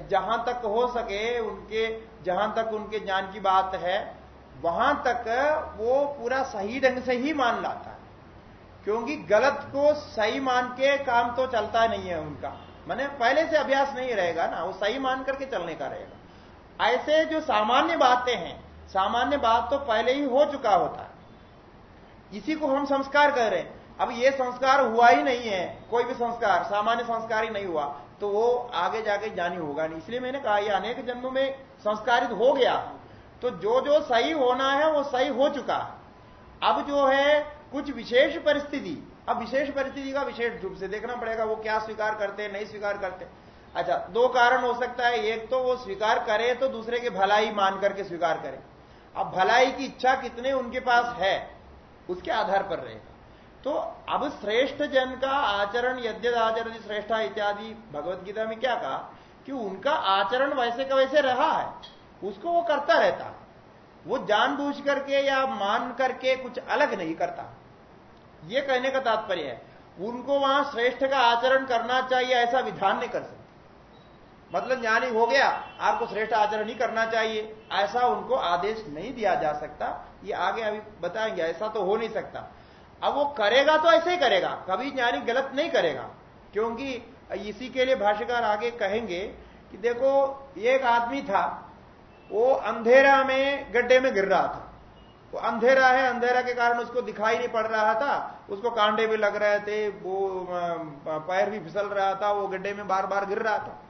जहाँ तक हो सके, उनके, जहाँ तक उनके ज्ञान की बात है, वहाँ तक वो पूरा सही ढंग से ही मान लाता है। क्योंकि गलत को सही मान के काम तो चलता नहीं है उनका। मैंने पहले से अभ्यास नहीं रहेगा ना, वो सही मान करके चलने का रहेगा। ऐसे जो सामान्य बातें हैं सामान्य बात तो पहले ही हो चुका होता है। इसी को हम संस्कार कह रहे हैं। अब ये संस्कार हुआ ही नहीं है, कोई भी संस्कार, सामान्य संस्कार ही नहीं हुआ तो वो आगे जाके जानी होगा नहीं। इसलिए मैंने कहा, ये अनेक जन्मों में संस्कारित हो गया। तो जो जो सही होना है, वो सही हो चुका। अब जो है, कुछ विशेष परिस्थिति, अब विशेष परिस्थिति का विशेष रूप से देखना पड़ेगा, वो क्या स्वीकार करते हैं, नहीं स्वीकार करते अच्छा दो कारण हो सकता है। एक तो वो स्वीकार करे तो दूसरे की भलाई मान करके स्वीकार करे। अब भलाई की इच्छा कितने उनके पास है, उसके आधार पर रहेगा। तो अब श्रेष्ठ जन का आचरण यद्य आचरण श्रेष्ठा इत्यादि भगवदगीता में क्या कहा? कि उनका आचरण वैसे का वैसे रहा है, उसको वो करता रहता। वो जानबूझ करके या मान करके कुछ अलग नहीं करता। ये कहने का तात्पर्य है, उनको वहाँ श्रेष्ठ का आचरण करना चाहिए, ऐसा विधान नहीं कर सकते। मतलब ज्ञानी हो गया, आपको श्रेष्ठ आचरण ही करना चाहिए। ऐसा उनको आदेश नहीं दिया जा सकता। ये आगे अभी बताएँगे, ऐसा तो हो नहीं सकता। अब वो करेगा तो ऐसे ही करेगा, कभी ज्ञानी गलत नहीं करेगा। क्योंकि इसी के लिए भाष्यकार आगे कहेंगे कि देखो, एक आदमी था, वो अंधेरा में गड्ढे में गिर रहा था। वो अंधेरा है, अंधेरा के कारण उसको दिखाई नहीं पड़ रहा था। उसको कांडे भी लग रहे थे, वो पैर भी फिसल रहा था, वो गड्ढे में बार बार गिर रहा था।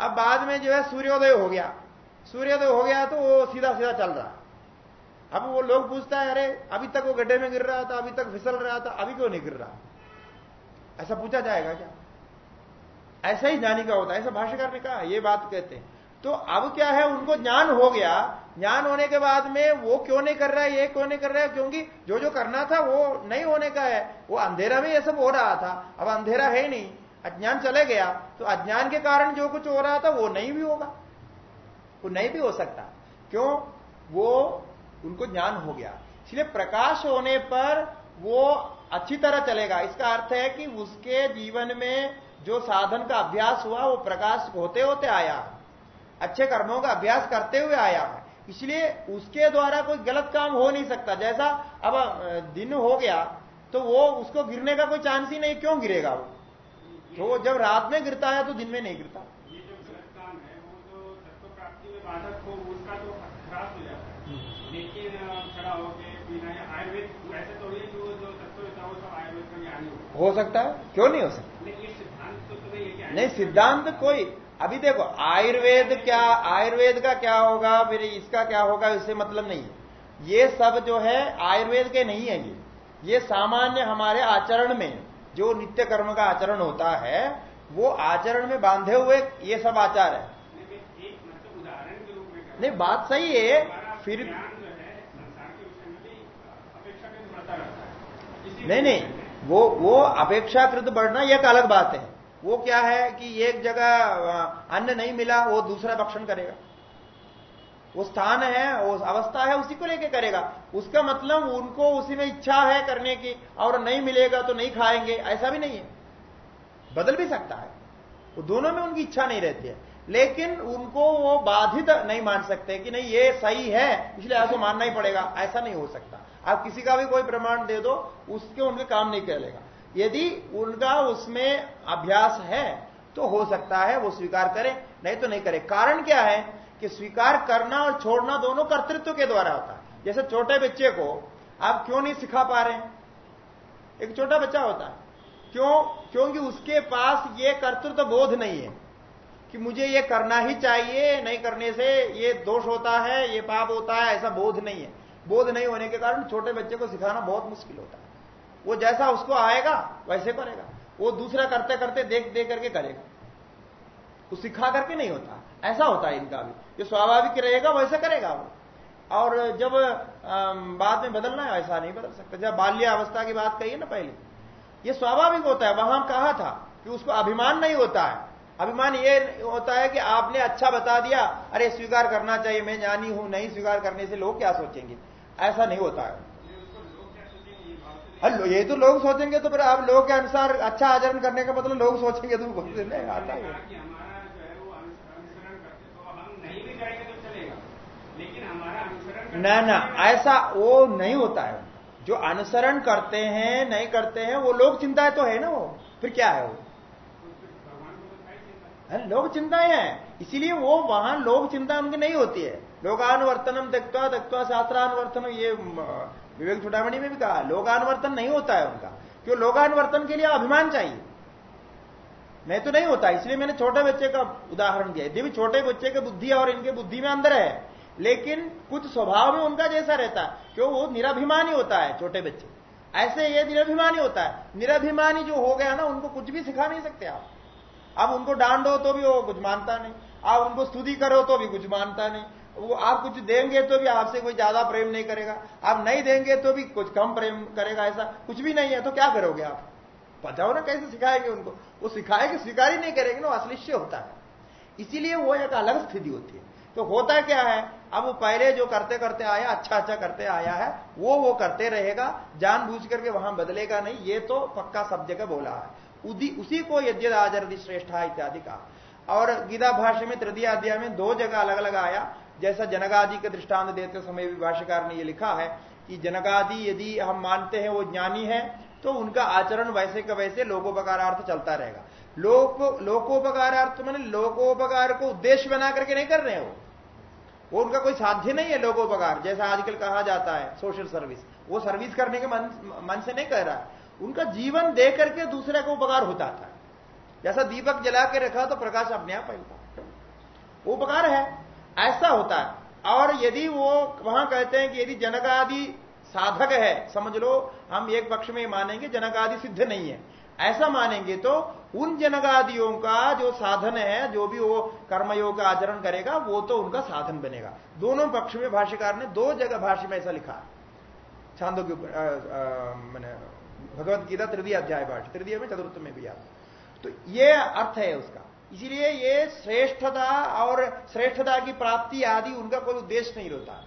अब बाद में जो है सूर्योदय हो गया। सूर्योदय हो गया तो वो सीधा सीधा चल रहा। अब वो लोग पूछता है, अरे, अभी तक वो गड्ढे में गिर रहा था, अभी तक फिसल रहा था, अभी क्यों नहीं गिर रहा? ऐसा पूछा जाएगा क्या? ऐसा ही ज्ञानी का होता है, ऐसा भाष्यकार ने कहा, ये बात कहते हैं। तो अब क्या है, उनको ज्ञान हो गया। ज्ञान होने के बाद में वो क्यों नहीं कर रहा है, ये क्यों नहीं कर रहा है? क्योंकि जो जो करना था वो नहीं होने का है। वो अंधेरा में ये सब हो रहा था। अब अंधेरा है नहीं। अज्ञान चले गया तो अज्ञान के कारण जो कुछ हो रहा था, वो नहीं भी होगा। वो नहीं भी हो सकता। क्यों? वो, उनको ज्ञान हो गया। इसलिए प्रकाश होने पर वो अच्छी तरह चलेगा। इसका अर्थ है कि उसके जीवन में जो साधन का अभ्यास हुआ, वो प्रकाश होते होते आया। अच्छे कर्मों का अभ्यास करते हुए आया है। इसलिए उसके द्वारा कोई गलत काम हो नहीं सकता। जैसा अब दिन हो गया तो वो उसको गिरने का कोई चांस ही नहीं। क्यों गिरेगा वो? तो जब रात में गिरता है तो दिन में नहीं गिरता। ये जो गलत काम है वो तो तत्व प्राप्ति में बाधक हो उसका तो खराब हो जाता है। हम्म। लेकिन खड़ा होके पीना या आयुर्वेद ऐसे तो हो सकता है? क्यों नहीं हो सकता? तो नहीं सिद्धांत कोई अभी देखो आयुर्वेद क्या आयुर्वेद का क्या होगा फिर इसका क्या होगा इससे मतलब नहीं है। ये सब जो है आयुर्वेद के नहीं है ये। ये सामान्य हमारे आचरण में जो नित्य कर्म का आचरण होता है, वो आचरण में बांधे हुए ये सब आचार है। नहीं, बात सही है, फिर नहीं नहीं, वो वो अपेक्षाकृत बढ़ना एक अलग बात है। वो क्या है कि एक जगह अन्न नहीं मिला, वो दूसरा भक्षण करेगा। वो स्थान है, वो अवस्था है, उसी को लेके करेगा। उसका मतलब उनको उसी में इच्छा है करने की, और नहीं मिलेगा तो नहीं खाएँगे, ऐसा भी नहीं है। बदल भी सकता है। वो दोनों में उनकी इच्छा नहीं रहती है। लेकिन उनको वो बाधित नहीं मान सकते कि नहीं, ये सही है, इसलिए आपको मानना ही पड़ेगा। ऐसा नहीं हो सकता। आप किसी का भी कोई प्रमाण दे दो, उसके उनके काम नहीं करेगा यदि उनका उसमें अभ्यास है तो हो सकता है वो स्वीकार करे, नहीं तो नहीं करे। कारण क्या है कि स्वीकार करना और छोड़ना दोनों कर्तृत्व के द्वारा होता है। जैसे छोटे बच्चे को आप क्यों नहीं सिखा पा रहे एक छोटा बच्चा होता है। क्यों? क्योंकि उसके पास ये कर्तृत्व बोध नहीं है कि मुझे ये करना ही चाहिए, नहीं करने से ये दोष होता है, ये पाप होता है, ऐसा बोध नहीं है। बोध नहीं होने के कारण छोटे बच्चे को सिखाना बहुत मुश्किल होता है। वो जैसा उसको आएगा, वैसे करेगा। वो दूसरा करते करते देख देख करके करेगा। वो सिखा करके नहीं होता। ऐसा होता है इनका भी। जो स्वाभाविक रहेगा, वैसे करेगा वो। और जब बाद में बदलना है, ऐसा नहीं बदल सकता। जब बाल्यावस्था की बात कही ना पहले। ये स्वाभाविक होता है। वहाँ कहा था कि उसको अभिमान नहीं होता है। अभिमान ये होता है कि आपने अच्छा बता दिया। अरे, स्वीकार करना चाहिए। मैं जानी हूँ, नहीं स्वीकार करने से लोग क्या सोचेंगे? ऐसा नहीं होता है। ये तो लोग सोचेंगे तो फिर आप लोग के अनुसार अच्छा आचरण करने का मतलब लोग सोचेंगे तो नहीं आता। है ना ना ऐसा वो नहीं होता है। जो अनुसरण करते हैं नहीं करते हैं वो लोग चिंताएँ तो है ना वो। फिर क्या है वो? लोग चिंताएँ हैं। इसीलिए वो वहाँ लोग चिंता उनकी नहीं होती है। लोगानुवर्तनम तक्वा तक्वा शास्त्रानुवर्तन ये विवेक चुटामणि में भी कहा, लोगानुवर्तन नहीं होता है उनका, क्यों लोगानुवर्तन के लिए अभिमान चाहिए? नहीं तो नहीं होता, इसलिए मैंने छोटे बच्चे का उदाहरण दिया यदि छोटे बच्चे की बुद्धि और इनके बुद्धि में अंदर है, लेकिन कुछ स्वभाव में उनका जैसा रहता है, क्यों वो निराभिमानी होता है छोटे बच्चे? ऐसे ये निराभिमानी होता है। निराभिमानी जो हो गया ना, उनको कुछ भी सिखा नहीं सकते आप। अब उनको डांडो तो भी वो कुछ मानता नहीं। आप उनको स्तुति करो तो भी कुछ मानता नहीं। वो आप कुछ देंगे तो भी आपसे कोई ज़्यादा प्रेम नहीं करेगा। आप नहीं देंगे तो भी कुछ कम प्रेम करेगा ऐसा। कुछ भी नहीं है तो क्या करोगे आप? बताओ ना कैसे सिखाएँगे उनको? वो सिखाएँगे स्वीकार ही नहीं करेंगे ना अश्लिष्य होता है। इसीलिए वो एक अलग स्थिति होती है। तो होता क्या है? अब वो पहले जो करते करते आया अच्छा अच्छा करते आया है वो वो करते रहेगा जानबूझ करके वहाँ बदलेगा नहीं। ये तो पक्का सब जगह बोला है। उदी, उसी को यज्ञ आजरदी श्रेष्ठा इत्यादि का और गीता भाष्य में तृतीय अध्याय में दो जगह अलग अलग आया। जैसा जनकादि के दृष्टांत देते समय भी भाष्यकार ने यह लिखा है कि जनकादि यदि हम मानते हैं वो ज्ञानी है तो उनका आचरण वैसे का वैसे लोकोपकारार्थ चलता रहेगा। लोक लोकोपकारार्थ मैंने लोकोपकार को उद्देश्य बना करके नहीं कर रहे हैं। वो वो उनका कोई साध्य नहीं है लोकोपकार, जैसा आजकल कहा जाता है सोशल सर्विस वो सर्विस करने के मन मन से नहीं कह रहा। है उनका जीवन दे करके दूसरे को उपकार होता था। जैसा दीपक जला के रखा तो प्रकाश अपने आप फैलता उपकार है। ऐसा होता है। और यदि वो वहाँ कहते हैं कि यदि जनकादि साधक है, समझ लो, हम एक पक्ष में मानेंगे जनक आदि सिद्ध नहीं है। ऐसा मानेंगे तो उन जनकादियों का जो साधन है, जो भी वो कर्मयोग का आचरण करेगा, वो तो उनका साधन बनेगा। दोनों पक्ष में भाष्यकार ने दो जगह भाष्य में ऐसा लिखा। छांदो के मैंने भगवत गीता तृतीय अध्याय भाष्य तृतीय में चतुर्थ में भी आप तो ये अर्थ है उसका। इसीलिए ये श्रेष्ठता और श्रेष्ठता की प्राप्ति आदि उनका कोई उद्देश्य नहीं होता।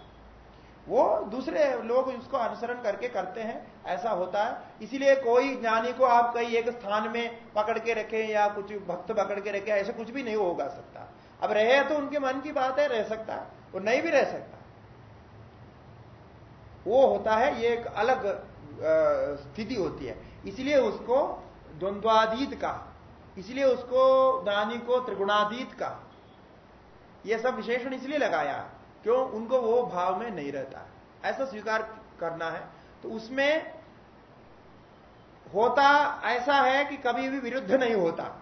वो दूसरे लोग उसको अनुसरण करके करते हैं, ऐसा होता है। इसीलिए कोई ज्ञानी को आप कहीं एक स्थान में पकड़ के रखें या कुछ भक्त पकड़ के रखें, ऐसा कुछ भी नहीं होगा सकता। अब रहे तो उनके मन की बात है, रह सकता। है वो नहीं भी रह सकता। वो होता है, ये एक अलग स्थिति होती है। इसलिए उसको द्वंद्वादीत कहा। इसलिए उसको दानी को त्रिगुणातीत का यह सब विशेषण इसलिए लगाया, क्यों? उनको वो भाव में नहीं रहता। ऐसा स्वीकार करना है। तो उसमें होता ऐसा है कि कभी भी विरुद्ध नहीं होता।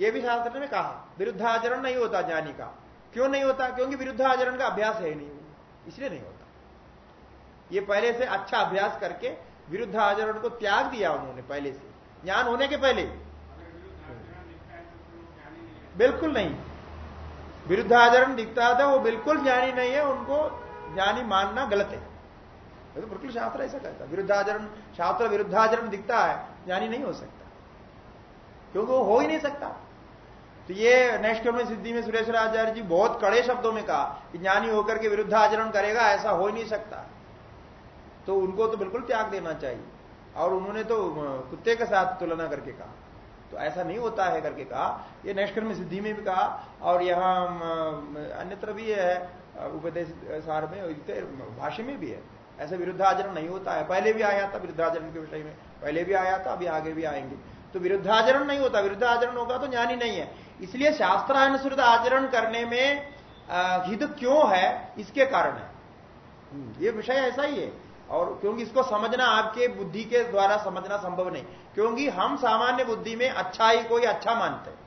यह भी शास्त्र ने कहा, विरुद्ध आचरण नहीं होता ज्ञानी का। क्यों नहीं होता? क्योंकि विरुद्ध आचरण का अभ्यास है नहीं। इसलिए नहीं होता। ये पहले से अच्छा अभ्यास करके विरुद्ध आचरण को त्याग दिया उन्होंने पहले से। ज्ञान होने के पहले। बिल्कुल नहीं। विरुद्ध आचरण दिखता था, वो बिल्कुल ज्ञानी नहीं है, उनको ज्ञानी मानना गलत है। तो बिल्कुल शास्त्र ऐसा कहता विरुद्धाचरण, शास्त्र विरुद्धाचरण दिखता है, ज्ञानी नहीं हो सकता। क्योंकि वो हो ही नहीं सकता। तो ये नेक्स्ट में सिद्धि में सुरेश्वर आचार्य जी बहुत कड़े शब्दों में कहा कि ज्ञानी होकर के विरुद्ध आचरण करेगा, ऐसा हो ही नहीं सकता। तो उनको तो बिल्कुल त्याग देना चाहिए। और उन्होंने तो कुत्ते के साथ तुलना करके कहा। तो ऐसा नहीं होता है करके कहा। ये नेक्स्ट में सिद्धि में भी कहा और यहाँ अन्यत्र भी है उपदेश सार में भाष्य में भी है। ऐसे विरुद्धाचरण नहीं होता है। पहले भी आया था विरुद्धाचरण के विषय में। पहले भी आया था अभी आगे भी आएँगे। तो विरुद्धाचरण नहीं होता। विरुद्धाचरण होगा तो ज्ञानी नहीं है। इसलिए शास्त्रानुसृत आचरण करने में हित क्यों है? इसके कारण है। हम्म, ये विषय ऐसा ही है। और क्योंकि इसको समझना आपके बुद्धि के द्वारा समझना संभव नहीं। क्योंकि हम सामान्य बुद्धि में अच्छा ही कोई अच्छा मानते हैं।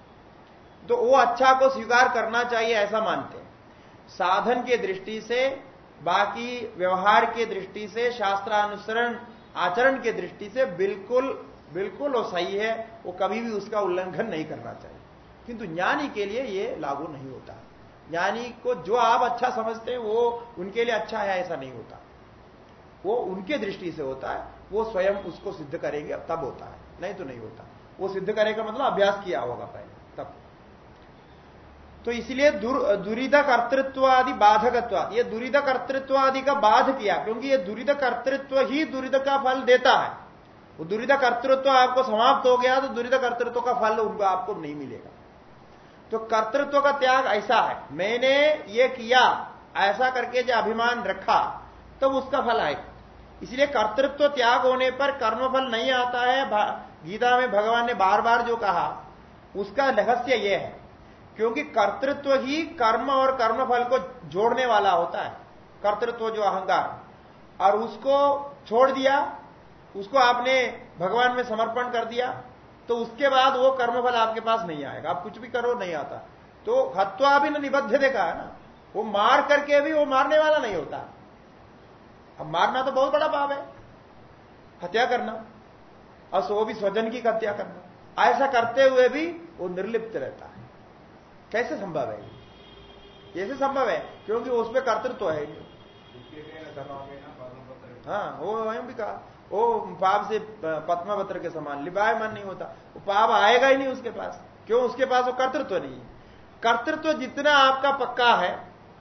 तो वो अच्छा को स्वीकार करना चाहिए, ऐसा मानते हैं। साधन के दृष्टि से, बाकी व्यवहार के दृष्टि से, शास्त्रानुसरण, आचरण की दृष्टि से बिल्कुल बिल्कुल वो सही है, वो कभी भी उसका उल्लंघन नहीं करना चाहिए। किंतु ज्ञानी के लिए ये लागू नहीं होता। ज्ञानी को जो आप अच्छा समझते हैं, वो उनके लिए अच्छा है, ऐसा नहीं होता। वो उनके दृष्टि से होता है, वो स्वयं उसको सिद्ध करेंगे तब होता है। नहीं तो नहीं होता। वो सिद्ध करेगा मतलब अभ्यास किया होगा पहले, तब। तो इसलिए दुरीद कर्तृत्वादि बाधकत्व ये दुरीद कर्तृत्वादि का बाध किया, क्योंकि ये दुरीद कर्तृत्व ही दुरीद का फल देता है। वो दुरीद कर्तृत्व आपको समाप्त हो गया तो दुरीद कर्तृत्व का फल उनको आपको नहीं मिलेगा। तो कर्तृत्व का त्याग ऐसा है, मैंने ये किया, ऐसा करके जो अभिमान रखा तो उसका फल आए इसलिए कर्तृत्व त्याग होने पर कर्मफल नहीं आता है। गीता में भगवान ने बार बार जो कहा, उसका रहस्य यह है, क्योंकि कर्तृत्व ही कर्म और कर्मफल को जोड़ने वाला होता है। कर्तृत्व जो अहंकार, और उसको छोड़ दिया, उसको आपने भगवान में समर्पण कर दिया तो उसके बाद वो कर्मफल आपके पास नहीं आएगा। आप कुछ भी करो, नहीं आता। तो हत्वा भी निबद्ध देखा है ना, वो मार करके भी वो मारने वाला नहीं होता। अब मारना तो बहुत बड़ा पाप है। हत्या करना। और सो भी स्वजन की हत्या करना। ऐसा करते हुए भी वो निर्लिप्त रहता है। कैसे संभव है कैसे संभव है? क्योंकि उसमें कर्तृत्व तो है हाँ वो वहीं भी कहा। वो पाप से पद्मावत्र के समान लिबाय मन नहीं होता। वो पाप आएगा ही नहीं उसके पास। क्यों? उसके पास वो कर्तृत्व तो नहीं है। कर्तृत्व तो जितना आपका पक्का है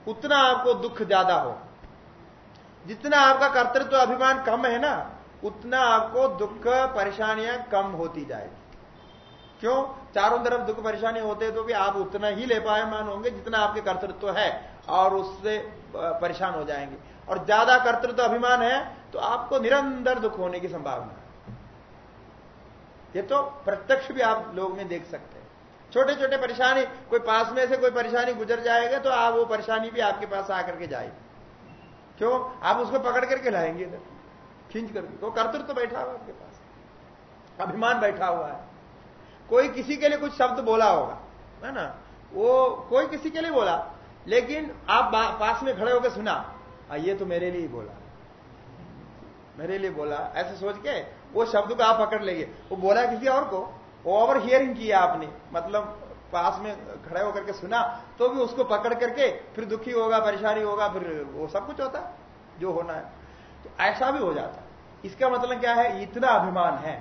उतना आपको दुख ज़्यादा हो जितना आपका कर्तृत्व अभिमान कम है ना, उतना आपको दुख, परेशानियाँ कम होती जाएगी। क्यों? चारों तरफ़ दुख, परेशानी होते तो भी आप उतना ही ले पाएमान होंगे जितना आपके कर्तृत्व है, और उससे परेशान हो जाएँगे। और ज़्यादा कर्तृत्व अभिमान है तो आपको निरंतर दुख होने की संभावना है। ये तो प्रत्यक्ष भी आप लोग में देख सकते हैं। छोटे छोटे परेशानी, कोई पास में से कोई परेशानी गुजर जाएगा तो आप वो परेशानी भी आपके पास आकर के जाएगी। क्यों? आप उसको पकड़ करके लाएँगे इधर। खींच करके। तो कर्तृत्व तो बैठा हुआ आपके पास। अभिमान बैठा हुआ है। कोई किसी के लिए कुछ शब्द बोला होगा, है ना? वो कोई किसी के लिए बोला। लेकिन आप पास में खड़े होकर सुना ये तो मेरे लिए ही बोला। मेरे लिए बोला। ऐसे सोच के वो शब्द को आप पकड़ लेंगे। वो बोला किसी और को। ओवर हियरिंग किया आपने। मतलब पास में खड़े होकर के सुना तो भी उसको पकड़ करके फिर दुखी होगा, परेशानी होगा, फिर वो सब कुछ होता है, जो होना है। तो ऐसा भी हो जाता है। इसका मतलब क्या है? इतना अभिमान है।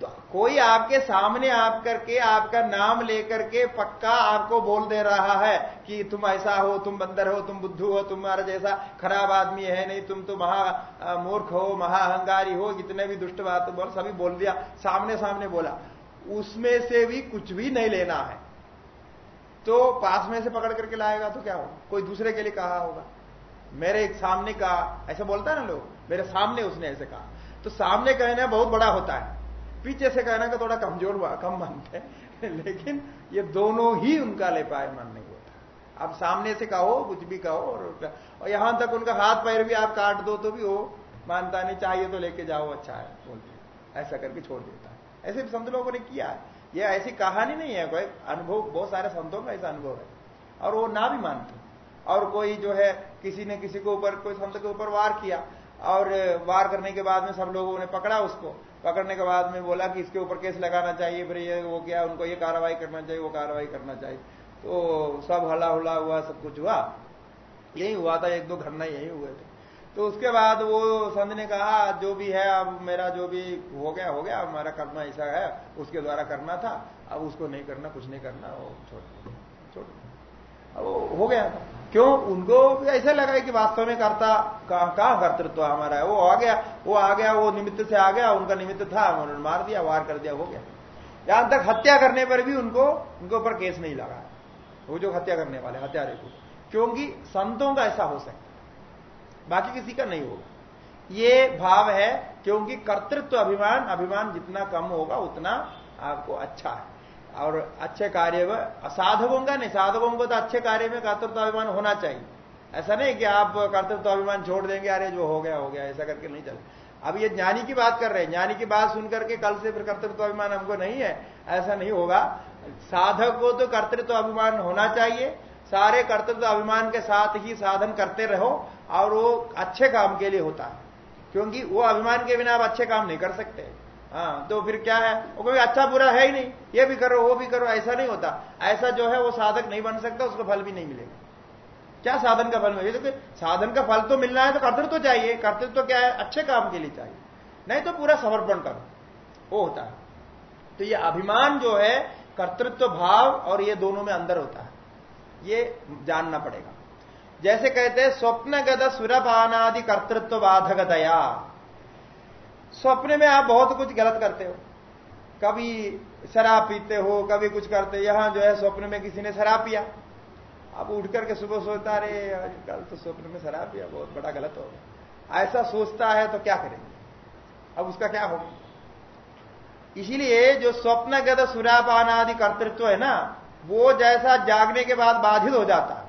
तो कोई आपके सामने आप करके, आपका नाम लेकर के पक्का आपको बोल दे रहा है कि तुम ऐसा हो, तुम बंदर हो, तुम बुद्धू हो तुम्हारा जैसा खराब आदमी है, नहीं, तुम तो महा मूर्ख हो महाअहंगारी हो जितने भी दुष्ट बात बोल, सभी बोल दिया सामने सामने बोला। उसमें से भी कुछ भी नहीं लेना है। तो पास में से पकड़ करके लाएगा तो क्या होगा? कोई दूसरे के लिए कहा होगा। मेरे एक सामने का ऐसा बोलता है ना लोग? मेरे सामने उसने ऐसे कहा। तो सामने कहना बहुत बड़ा होता है। पीछे से कहना का थोड़ा कमज़ोर कम मानते हैं। लेकिन ये दोनों ही उनका ले पाए मन नहीं होता आप सामने से कहो कुछ भी कहो और, और यहाँ तक उनका हाथ पैर भी आप काट दो तो भी वो मानता नहीं चाहिए तो लेके जाओ अच्छा है बोलते ऐसा करके छोड़ देता है। ऐसे भी संत लोगों ने किया है। ये ऐसी कहानी नहीं है कोई। अनुभव, बहुत सारे संतों का ऐसा अनुभव है। और वो ना भी मानते। और कोई जो है, किसी ने किसी के ऊपर, कोई संत के ऊपर वार किया, और वार करने के बाद में सब लोगों ने पकड़ा उसको। पकड़ने के बाद में बोला कि इसके ऊपर केस लगाना चाहिए, फिर ये वो क्या, उनको ये कार्रवाई करना चाहिए, वो कार्रवाई करना चाहिए। तो सब हला हुला हुआ, सब कुछ हुआ। यही हुआ था, एक दो घटना यही हुए थे। तो उसके बाद वो संत ने कहा, जो भी है, अब मेरा जो भी हो गया हो गया, हमारा कर्म ऐसा है, उसके द्वारा करना था, अब उसको नहीं करना, कुछ नहीं करना, वो छोड़ छोड़ अब हो गया। था क्यों? उनको ऐसा लगा कि वास्तव में करता कहाँ कर्तृत्व हमारा है? वो आ गया, वो आ गया, वो निमित्त से आ गया, उनका निमित्त था, उन्होंने मार दिया, वार कर दिया, हो गया। यहाँ तक हत्या करने पर भी उनको, उनके ऊपर केस नहीं लगा। वो जो हत्या करने वाले, हत्यारे को। क्योंकि संतों का ऐसा हो सकता बाकी किसी का नहीं होगा। ये भाव है क्योंकि कर्तृत्व अभिमान अभिमान जितना कम होगा उतना आपको अच्छा है। और अच्छे कार्य असाधकों का नहीं, साधकों को तो अच्छे कार्य में कर्तृत्व अभिमान होना चाहिए। ऐसा नहीं कि आप कर्तृत्व अभिमान छोड़ देंगे, अरे जो हो गया हो गया, ऐसा करके नहीं चले। अब ये ज्ञानी की बात कर रहे हैं, ज्ञानी की बात सुनकर के कल से फिर कर्तृत्व अभिमान हमको नहीं है, ऐसा नहीं होगा। साधक को तो कर्तृत्व अभिमान होना चाहिए, सारे कर्तृत्व अभिमान के साथ ही साधन करते रहो और वो अच्छे काम के लिए होता है। क्योंकि वो अभिमान के बिना आप अच्छे काम नहीं कर सकते। हाँ तो फिर क्या है? वो कोई अच्छा बुरा है ही नहीं। ये भी करो, वो भी करो, ऐसा नहीं होता। ऐसा जो है वो साधक नहीं बन सकता, उसको फल भी नहीं मिलेगा। क्या साधन का फल मिलेगा? तो साधन का फल तो मिलना है तो कर्तृत्व तो चाहिए। कर्तृत्व तो क्या है? अच्छे काम के लिए चाहिए। नहीं तो पूरा समर्पण करो। वो होता है। तो ये अभिमान जो है, कर्तृत्व भाव और ये दोनों में अंदर होता है। ये जानना पड़ेगा। जैसे कहते हैं, स्वप्नगत सुरपानादि कर्तृत्व बाधक दया स्वप्न में आप बहुत कुछ गलत करते हो। कभी शराब पीते हो, कभी कुछ करते यहाँ जो है स्वप्न में किसी ने शराब पिया। अब उठ करके सुबह सोचता रहे कल तो स्वप्न में शराब पिया, बहुत बड़ा गलत होगा ऐसा सोचता है तो क्या करेंगे? अब उसका क्या होगा? इसीलिए जो स्वप्नगत सुरापान आदि कर्तृत्व है ना, वो जैसा जागने के बाद बाधित हो जाता है।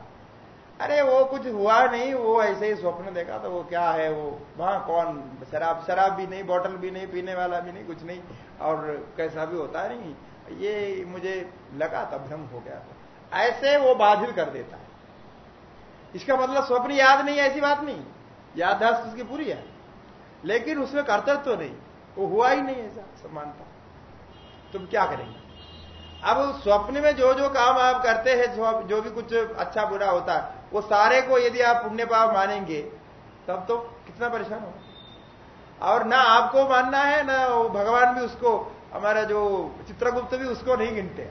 अरे वो कुछ हुआ नहीं, वो ऐसे ही स्वप्न देखा तो वो क्या है, वो वहाँ कौन? शराब शराब भी नहीं बोतल भी नहीं, पीने वाला भी नहीं, कुछ नहीं। और कैसा भी होता नहीं। ये मुझे लगा था, भ्रम हो गया था। ऐसे वो बाधित कर देता है। इसका मतलब स्वप्न याद नहीं ऐसी बात नहीं। याददाश्त उसकी पूरी है। लेकिन उसमें कर्तव्य तो नहीं। वो हुआ ही नहीं ऐसा मानता तुम क्या करेंगे? अब स्वप्न में जो जो काम आप करते हैं जो भी कुछ अच्छा बुरा होता है वो सारे को यदि आप पुण्य पाप मानेंगे, तब तो कितना परेशान हो और ना आपको मानना है, ना भगवान भी उसको, हमारा जो चित्रगुप्त भी उसको नहीं गिनते।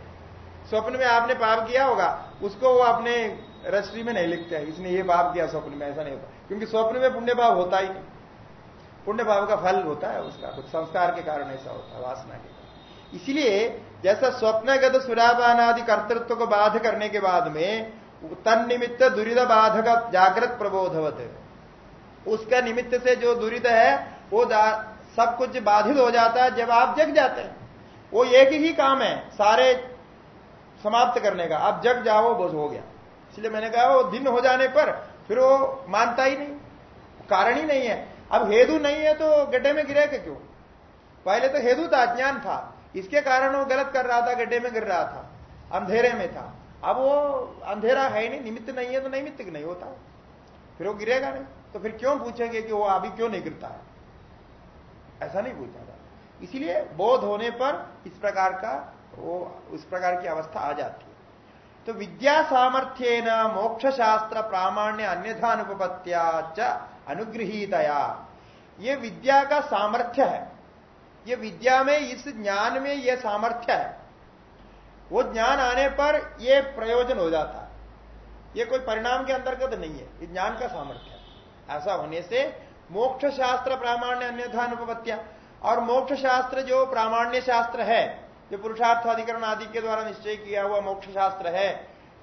स्वप्न में आपने पाप किया होगा, उसको वो अपने रजिस्ट्री में नहीं लिखते हैं, इसने ये पाप किया स्वप्न में, ऐसा नहीं होता। क्योंकि स्वप्न में पुण्य पाप होता ही नहीं। पुण्य पाप का फल होता है उसका, कुछ संस्कार के कारण ऐसा होता है, वासना के कारण। इसलिए जैसा स्वप्नगत सुरापान आदि कर्तृत्व को बाध करने के बाद में तन निमित्त दुरित बाधक जागृत प्रबोधवत। उसका निमित्त से जो दुरित है, वो सब कुछ बाधित हो जाता है, जब आप जग जाते हैं। वो एक ही काम है, सारे समाप्त करने का। आप जग जाओ, बस हो गया। इसलिए मैंने कहा, वो दिन हो जाने पर फिर वो मानता ही नहीं। कारण ही नहीं है। अब हेदु नहीं है तो गड्ढे में गिरे क्यों? पहले तो हेदु था अज्ञान था। इसके कारण वो गलत कर रहा था, गड्ढे में गिर रहा था, अंधेरे में था। अब वो अंधेरा है नहीं, निमित्त नहीं है तो नैमित्त नहीं होता। फिर वो गिरेगा नहीं तो फिर क्यों पूछेंगे कि वो अभी क्यों नहीं गिरता है? ऐसा नहीं पूछा था इसीलिए बोध होने पर इस प्रकार का, वो उस प्रकार की अवस्था आ जाती है। तो विद्या सामर्थ्य न मोक्ष शास्त्र प्रामाण्य अन्यथा अनुपत्या च अनुग्रहीतया ये विद्या का सामर्थ्य है। ये विद्या में, इस ज्ञान में यह सामर्थ्य है। वो ज्ञान आने पर यह प्रयोजन हो जाता है। ये कोई परिणाम के अंतर्गत नहीं है, ये ज्ञान का सामर्थ्य है। ऐसा होने से मोक्ष शास्त्र प्रामाण्य अन्यथा अनुपत्या और मोक्ष शास्त्र जो प्रामाण्य शास्त्र है, जो पुरुषार्थ अधिकरण आदि के द्वारा निश्चय किया हुआ मोक्ष शास्त्र है,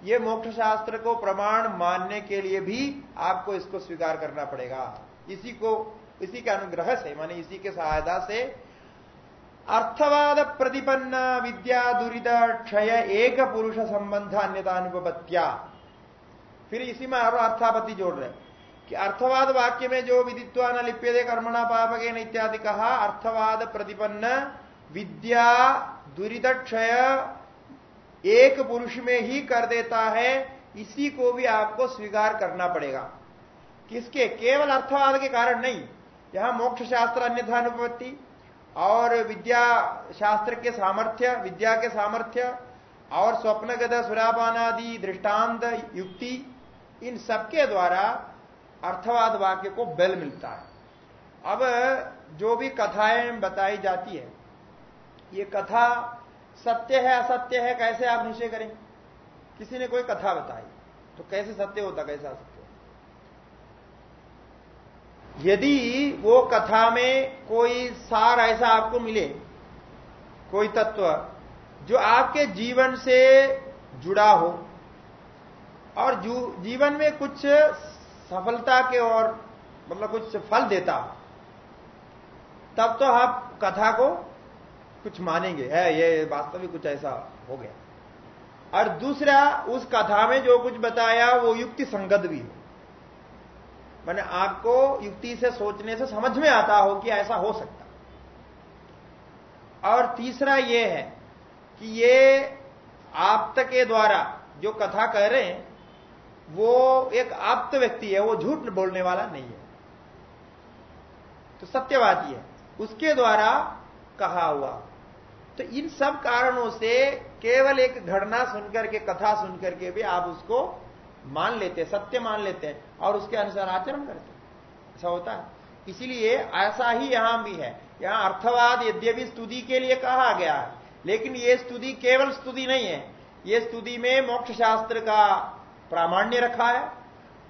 ये मोक्ष शास्त्र को प्रमाण मानने के लिए भी आपको इसको स्वीकार करना पड़ेगा। इसी को, इसी के अनुग्रह से, माने इसी के सहायता से अर्थवाद प्रतिपन्न, विद्या दुरित क्षय, एक पुरुष संबंध अन्यतानुपत्या फिर इसी में अर्थापत्ति जोड़ रहे कि अर्थवाद वाक्य में जो विदित्वा न लिप्यदे कर्मणा पापके इत्यादि कहा, अर्थवाद प्रतिपन्न, विद्या, दुरीद, क्षय, एक पुरुष में ही कर देता है, इसी को भी आपको स्वीकार करना पड़ेगा। किसके? केवल अर्थवाद के कारण नहीं। यहाँ मोक्ष शास्त्र अन्यथा अनुपत्ति और विद्या शास्त्र के सामर्थ्य, विद्या के सामर्थ्य, और स्वप्नगत सुरापानादि, दृष्टांत, युक्ति, इन सबके द्वारा अर्थवाद वाक्य को बल मिलता है। अब जो भी कथाएँ बताई जाती है, ये कथा सत्य है, असत्य है, कैसे आप निश्चय करेंगे किसी ने कोई कथा बताई तो कैसे सत्य होता, कैसे असत्य? यदि वो कथा में कोई सार ऐसा आपको मिले, कोई तत्व, जो आपके जीवन से जुड़ा हो, और जीवन में कुछ सफलता के और मतलब कुछ फल देता हो, तब तो आप कथा को कुछ मानेंगे। है, ये वास्तविक कुछ ऐसा हो गया। और दूसरा, उस कथा में जो कुछ बताया, वो युक्ति संगत भी हो। मैंने आपको युक्ति से सोचने से समझ में आता हो कि ऐसा हो सकता। और तीसरा ये है कि ये आप्त के द्वारा जो कथा कह रहे हैं, वो एक आप्त व्यक्ति है, वो झूठ बोलने वाला नहीं है। तो सत्यवादी है। उसके द्वारा कहा हुआ। तो इन सब कारणों से केवल एक घटना सुनकर के, कथा सुनकर के भी आप उसको मान लेते सत्य मान लेते हैं और उसके अनुसार आचरण करते ऐसा होता है। इसीलिए ऐसा ही यहाँ भी है। यहाँ अर्थवाद यद्यपि स्तुति के लिए कहा गया है, लेकिन ये स्तुति केवल स्तुति नहीं है। ये स्तुति में मोक्ष शास्त्र का प्रामाण्य रखा है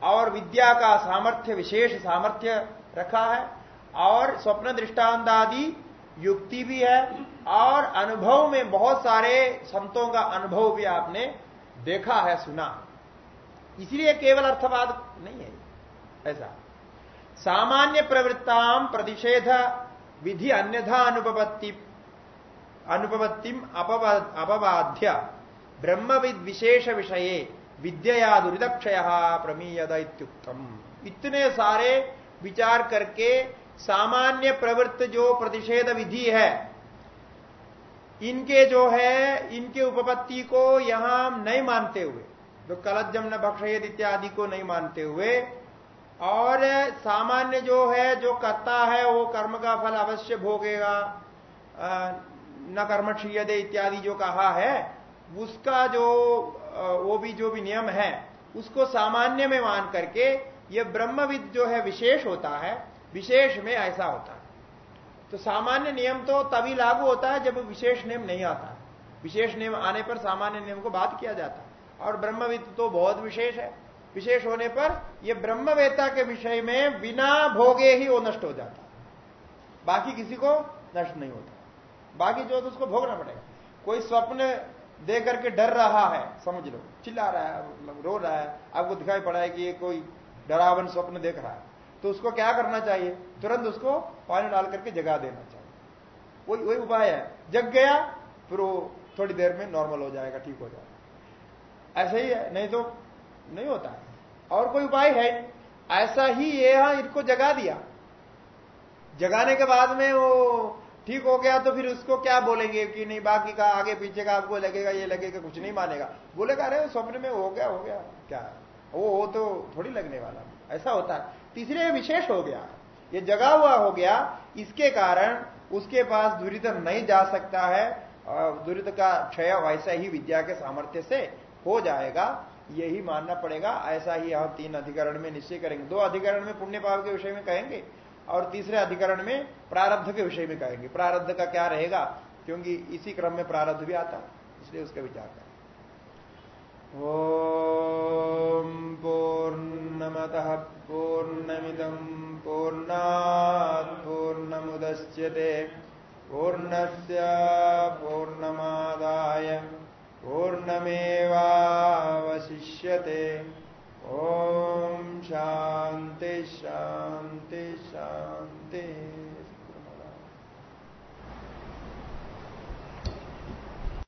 और विद्या का सामर्थ्य, विशेष सामर्थ्य रखा है और स्वप्न दृष्टांत आदि युक्ति भी है और अनुभव में बहुत सारे संतों का अनुभव भी आपने देखा है, सुना। इसलिए केवल अर्थवाद नहीं है। ऐसा। सामान्य प्रवृत्ताम प्रतिषेध विधि अन्यथा अनुपत्ति अनुपत्तिम अपवाध्य ब्रह्मविद विशेष विषय विद्या दुरिदक्षय प्रमीयद इत्युक्तम। इतने सारे विचार करके सामान्य प्रवृत्त जो प्रतिषेध विधि है, इनके जो है, इनके उपपत्ति को यहाँ नहीं मानते हुए। जो कलज्जम न भक्षयत इत्यादि को नहीं मानते हुए, और सामान्य जो है, जो करता है, वो कर्म का फल अवश्य भोगेगा। न कर्म क्षीयदे इत्यादि जो कहा है, उसका जो वो भी जो भी नियम है, उसको सामान्य में मान करके ये ब्रह्मविद जो है विशेष होता है, विशेष में ऐसा होता है। तो सामान्य नियम तो तभी लागू होता है जब विशेष नियम नहीं आता। विशेष नियम आने पर सामान्य नियम को बात किया जाता है। और ब्रह्मविद तो बहुत विशेष है। विशेष होने पर यह ब्रह्मवेता के विषय में बिना भोगे ही वो नष्ट हो जाता बाकी किसी को नष्ट नहीं होता। बाकी जो तो उसको भोगना पड़ेगा। कोई स्वप्न दे करके डर रहा है, समझ लो, चिल्ला रहा है मतलब रो रहा है, आपको दिखाई पड़ा है कि ये कोई डरावन स्वप्न देख रहा है तो उसको क्या करना चाहिए? तुरंत उसको पानी डाल करके जगा देना चाहिए। वही वही उपाय है। जग गया, फिर वो थोड़ी देर में नॉर्मल हो जाएगा, ठीक हो जाएगा। ऐसा ही है, नहीं तो नहीं होता। है और कोई उपाय है? ऐसा ही ये यहाँ इनको जगा दिया। जगाने के बाद में वो ठीक हो गया तो फिर उसको क्या बोलेंगे कि नहीं, बाकी का आगे पीछे का आपको लगेगा, ये लगेगा, कुछ नहीं मानेगा। बोलेगा अरे स्वप्न में हो गया हो गया। क्या? वो हो तो थोड़ी लगने वाला। ऐसा होता है। तीसरे विशेष हो गया। ये जगा हुआ हो गया। इसके कारण उसके पास दुरित नहीं जा सकता है। दुरित का क्षय वैसा ही विद्या के सामर्थ्य से हो जाएगा, यही मानना पड़ेगा, ऐसा ही हम तीन अधिकरण में निश्चय करेंगे। दो अधिकरण में पुण्य पाप के विषय में कहेंगे, और तीसरे अधिकरण में प्रारब्ध के विषय में कहेंगे। प्रारब्ध का क्या रहेगा? क्योंकि इसी क्रम में प्रारब्ध भी आता है, इसलिए उसका विचार करें। ओम पूर्णमत पूर्णमिदम पूर्णा पूर्णमुदच्यते पूर्णस्य पूर्णमादाय। पूर्णमेवावशिष्यते। ओ शांति शांति शांति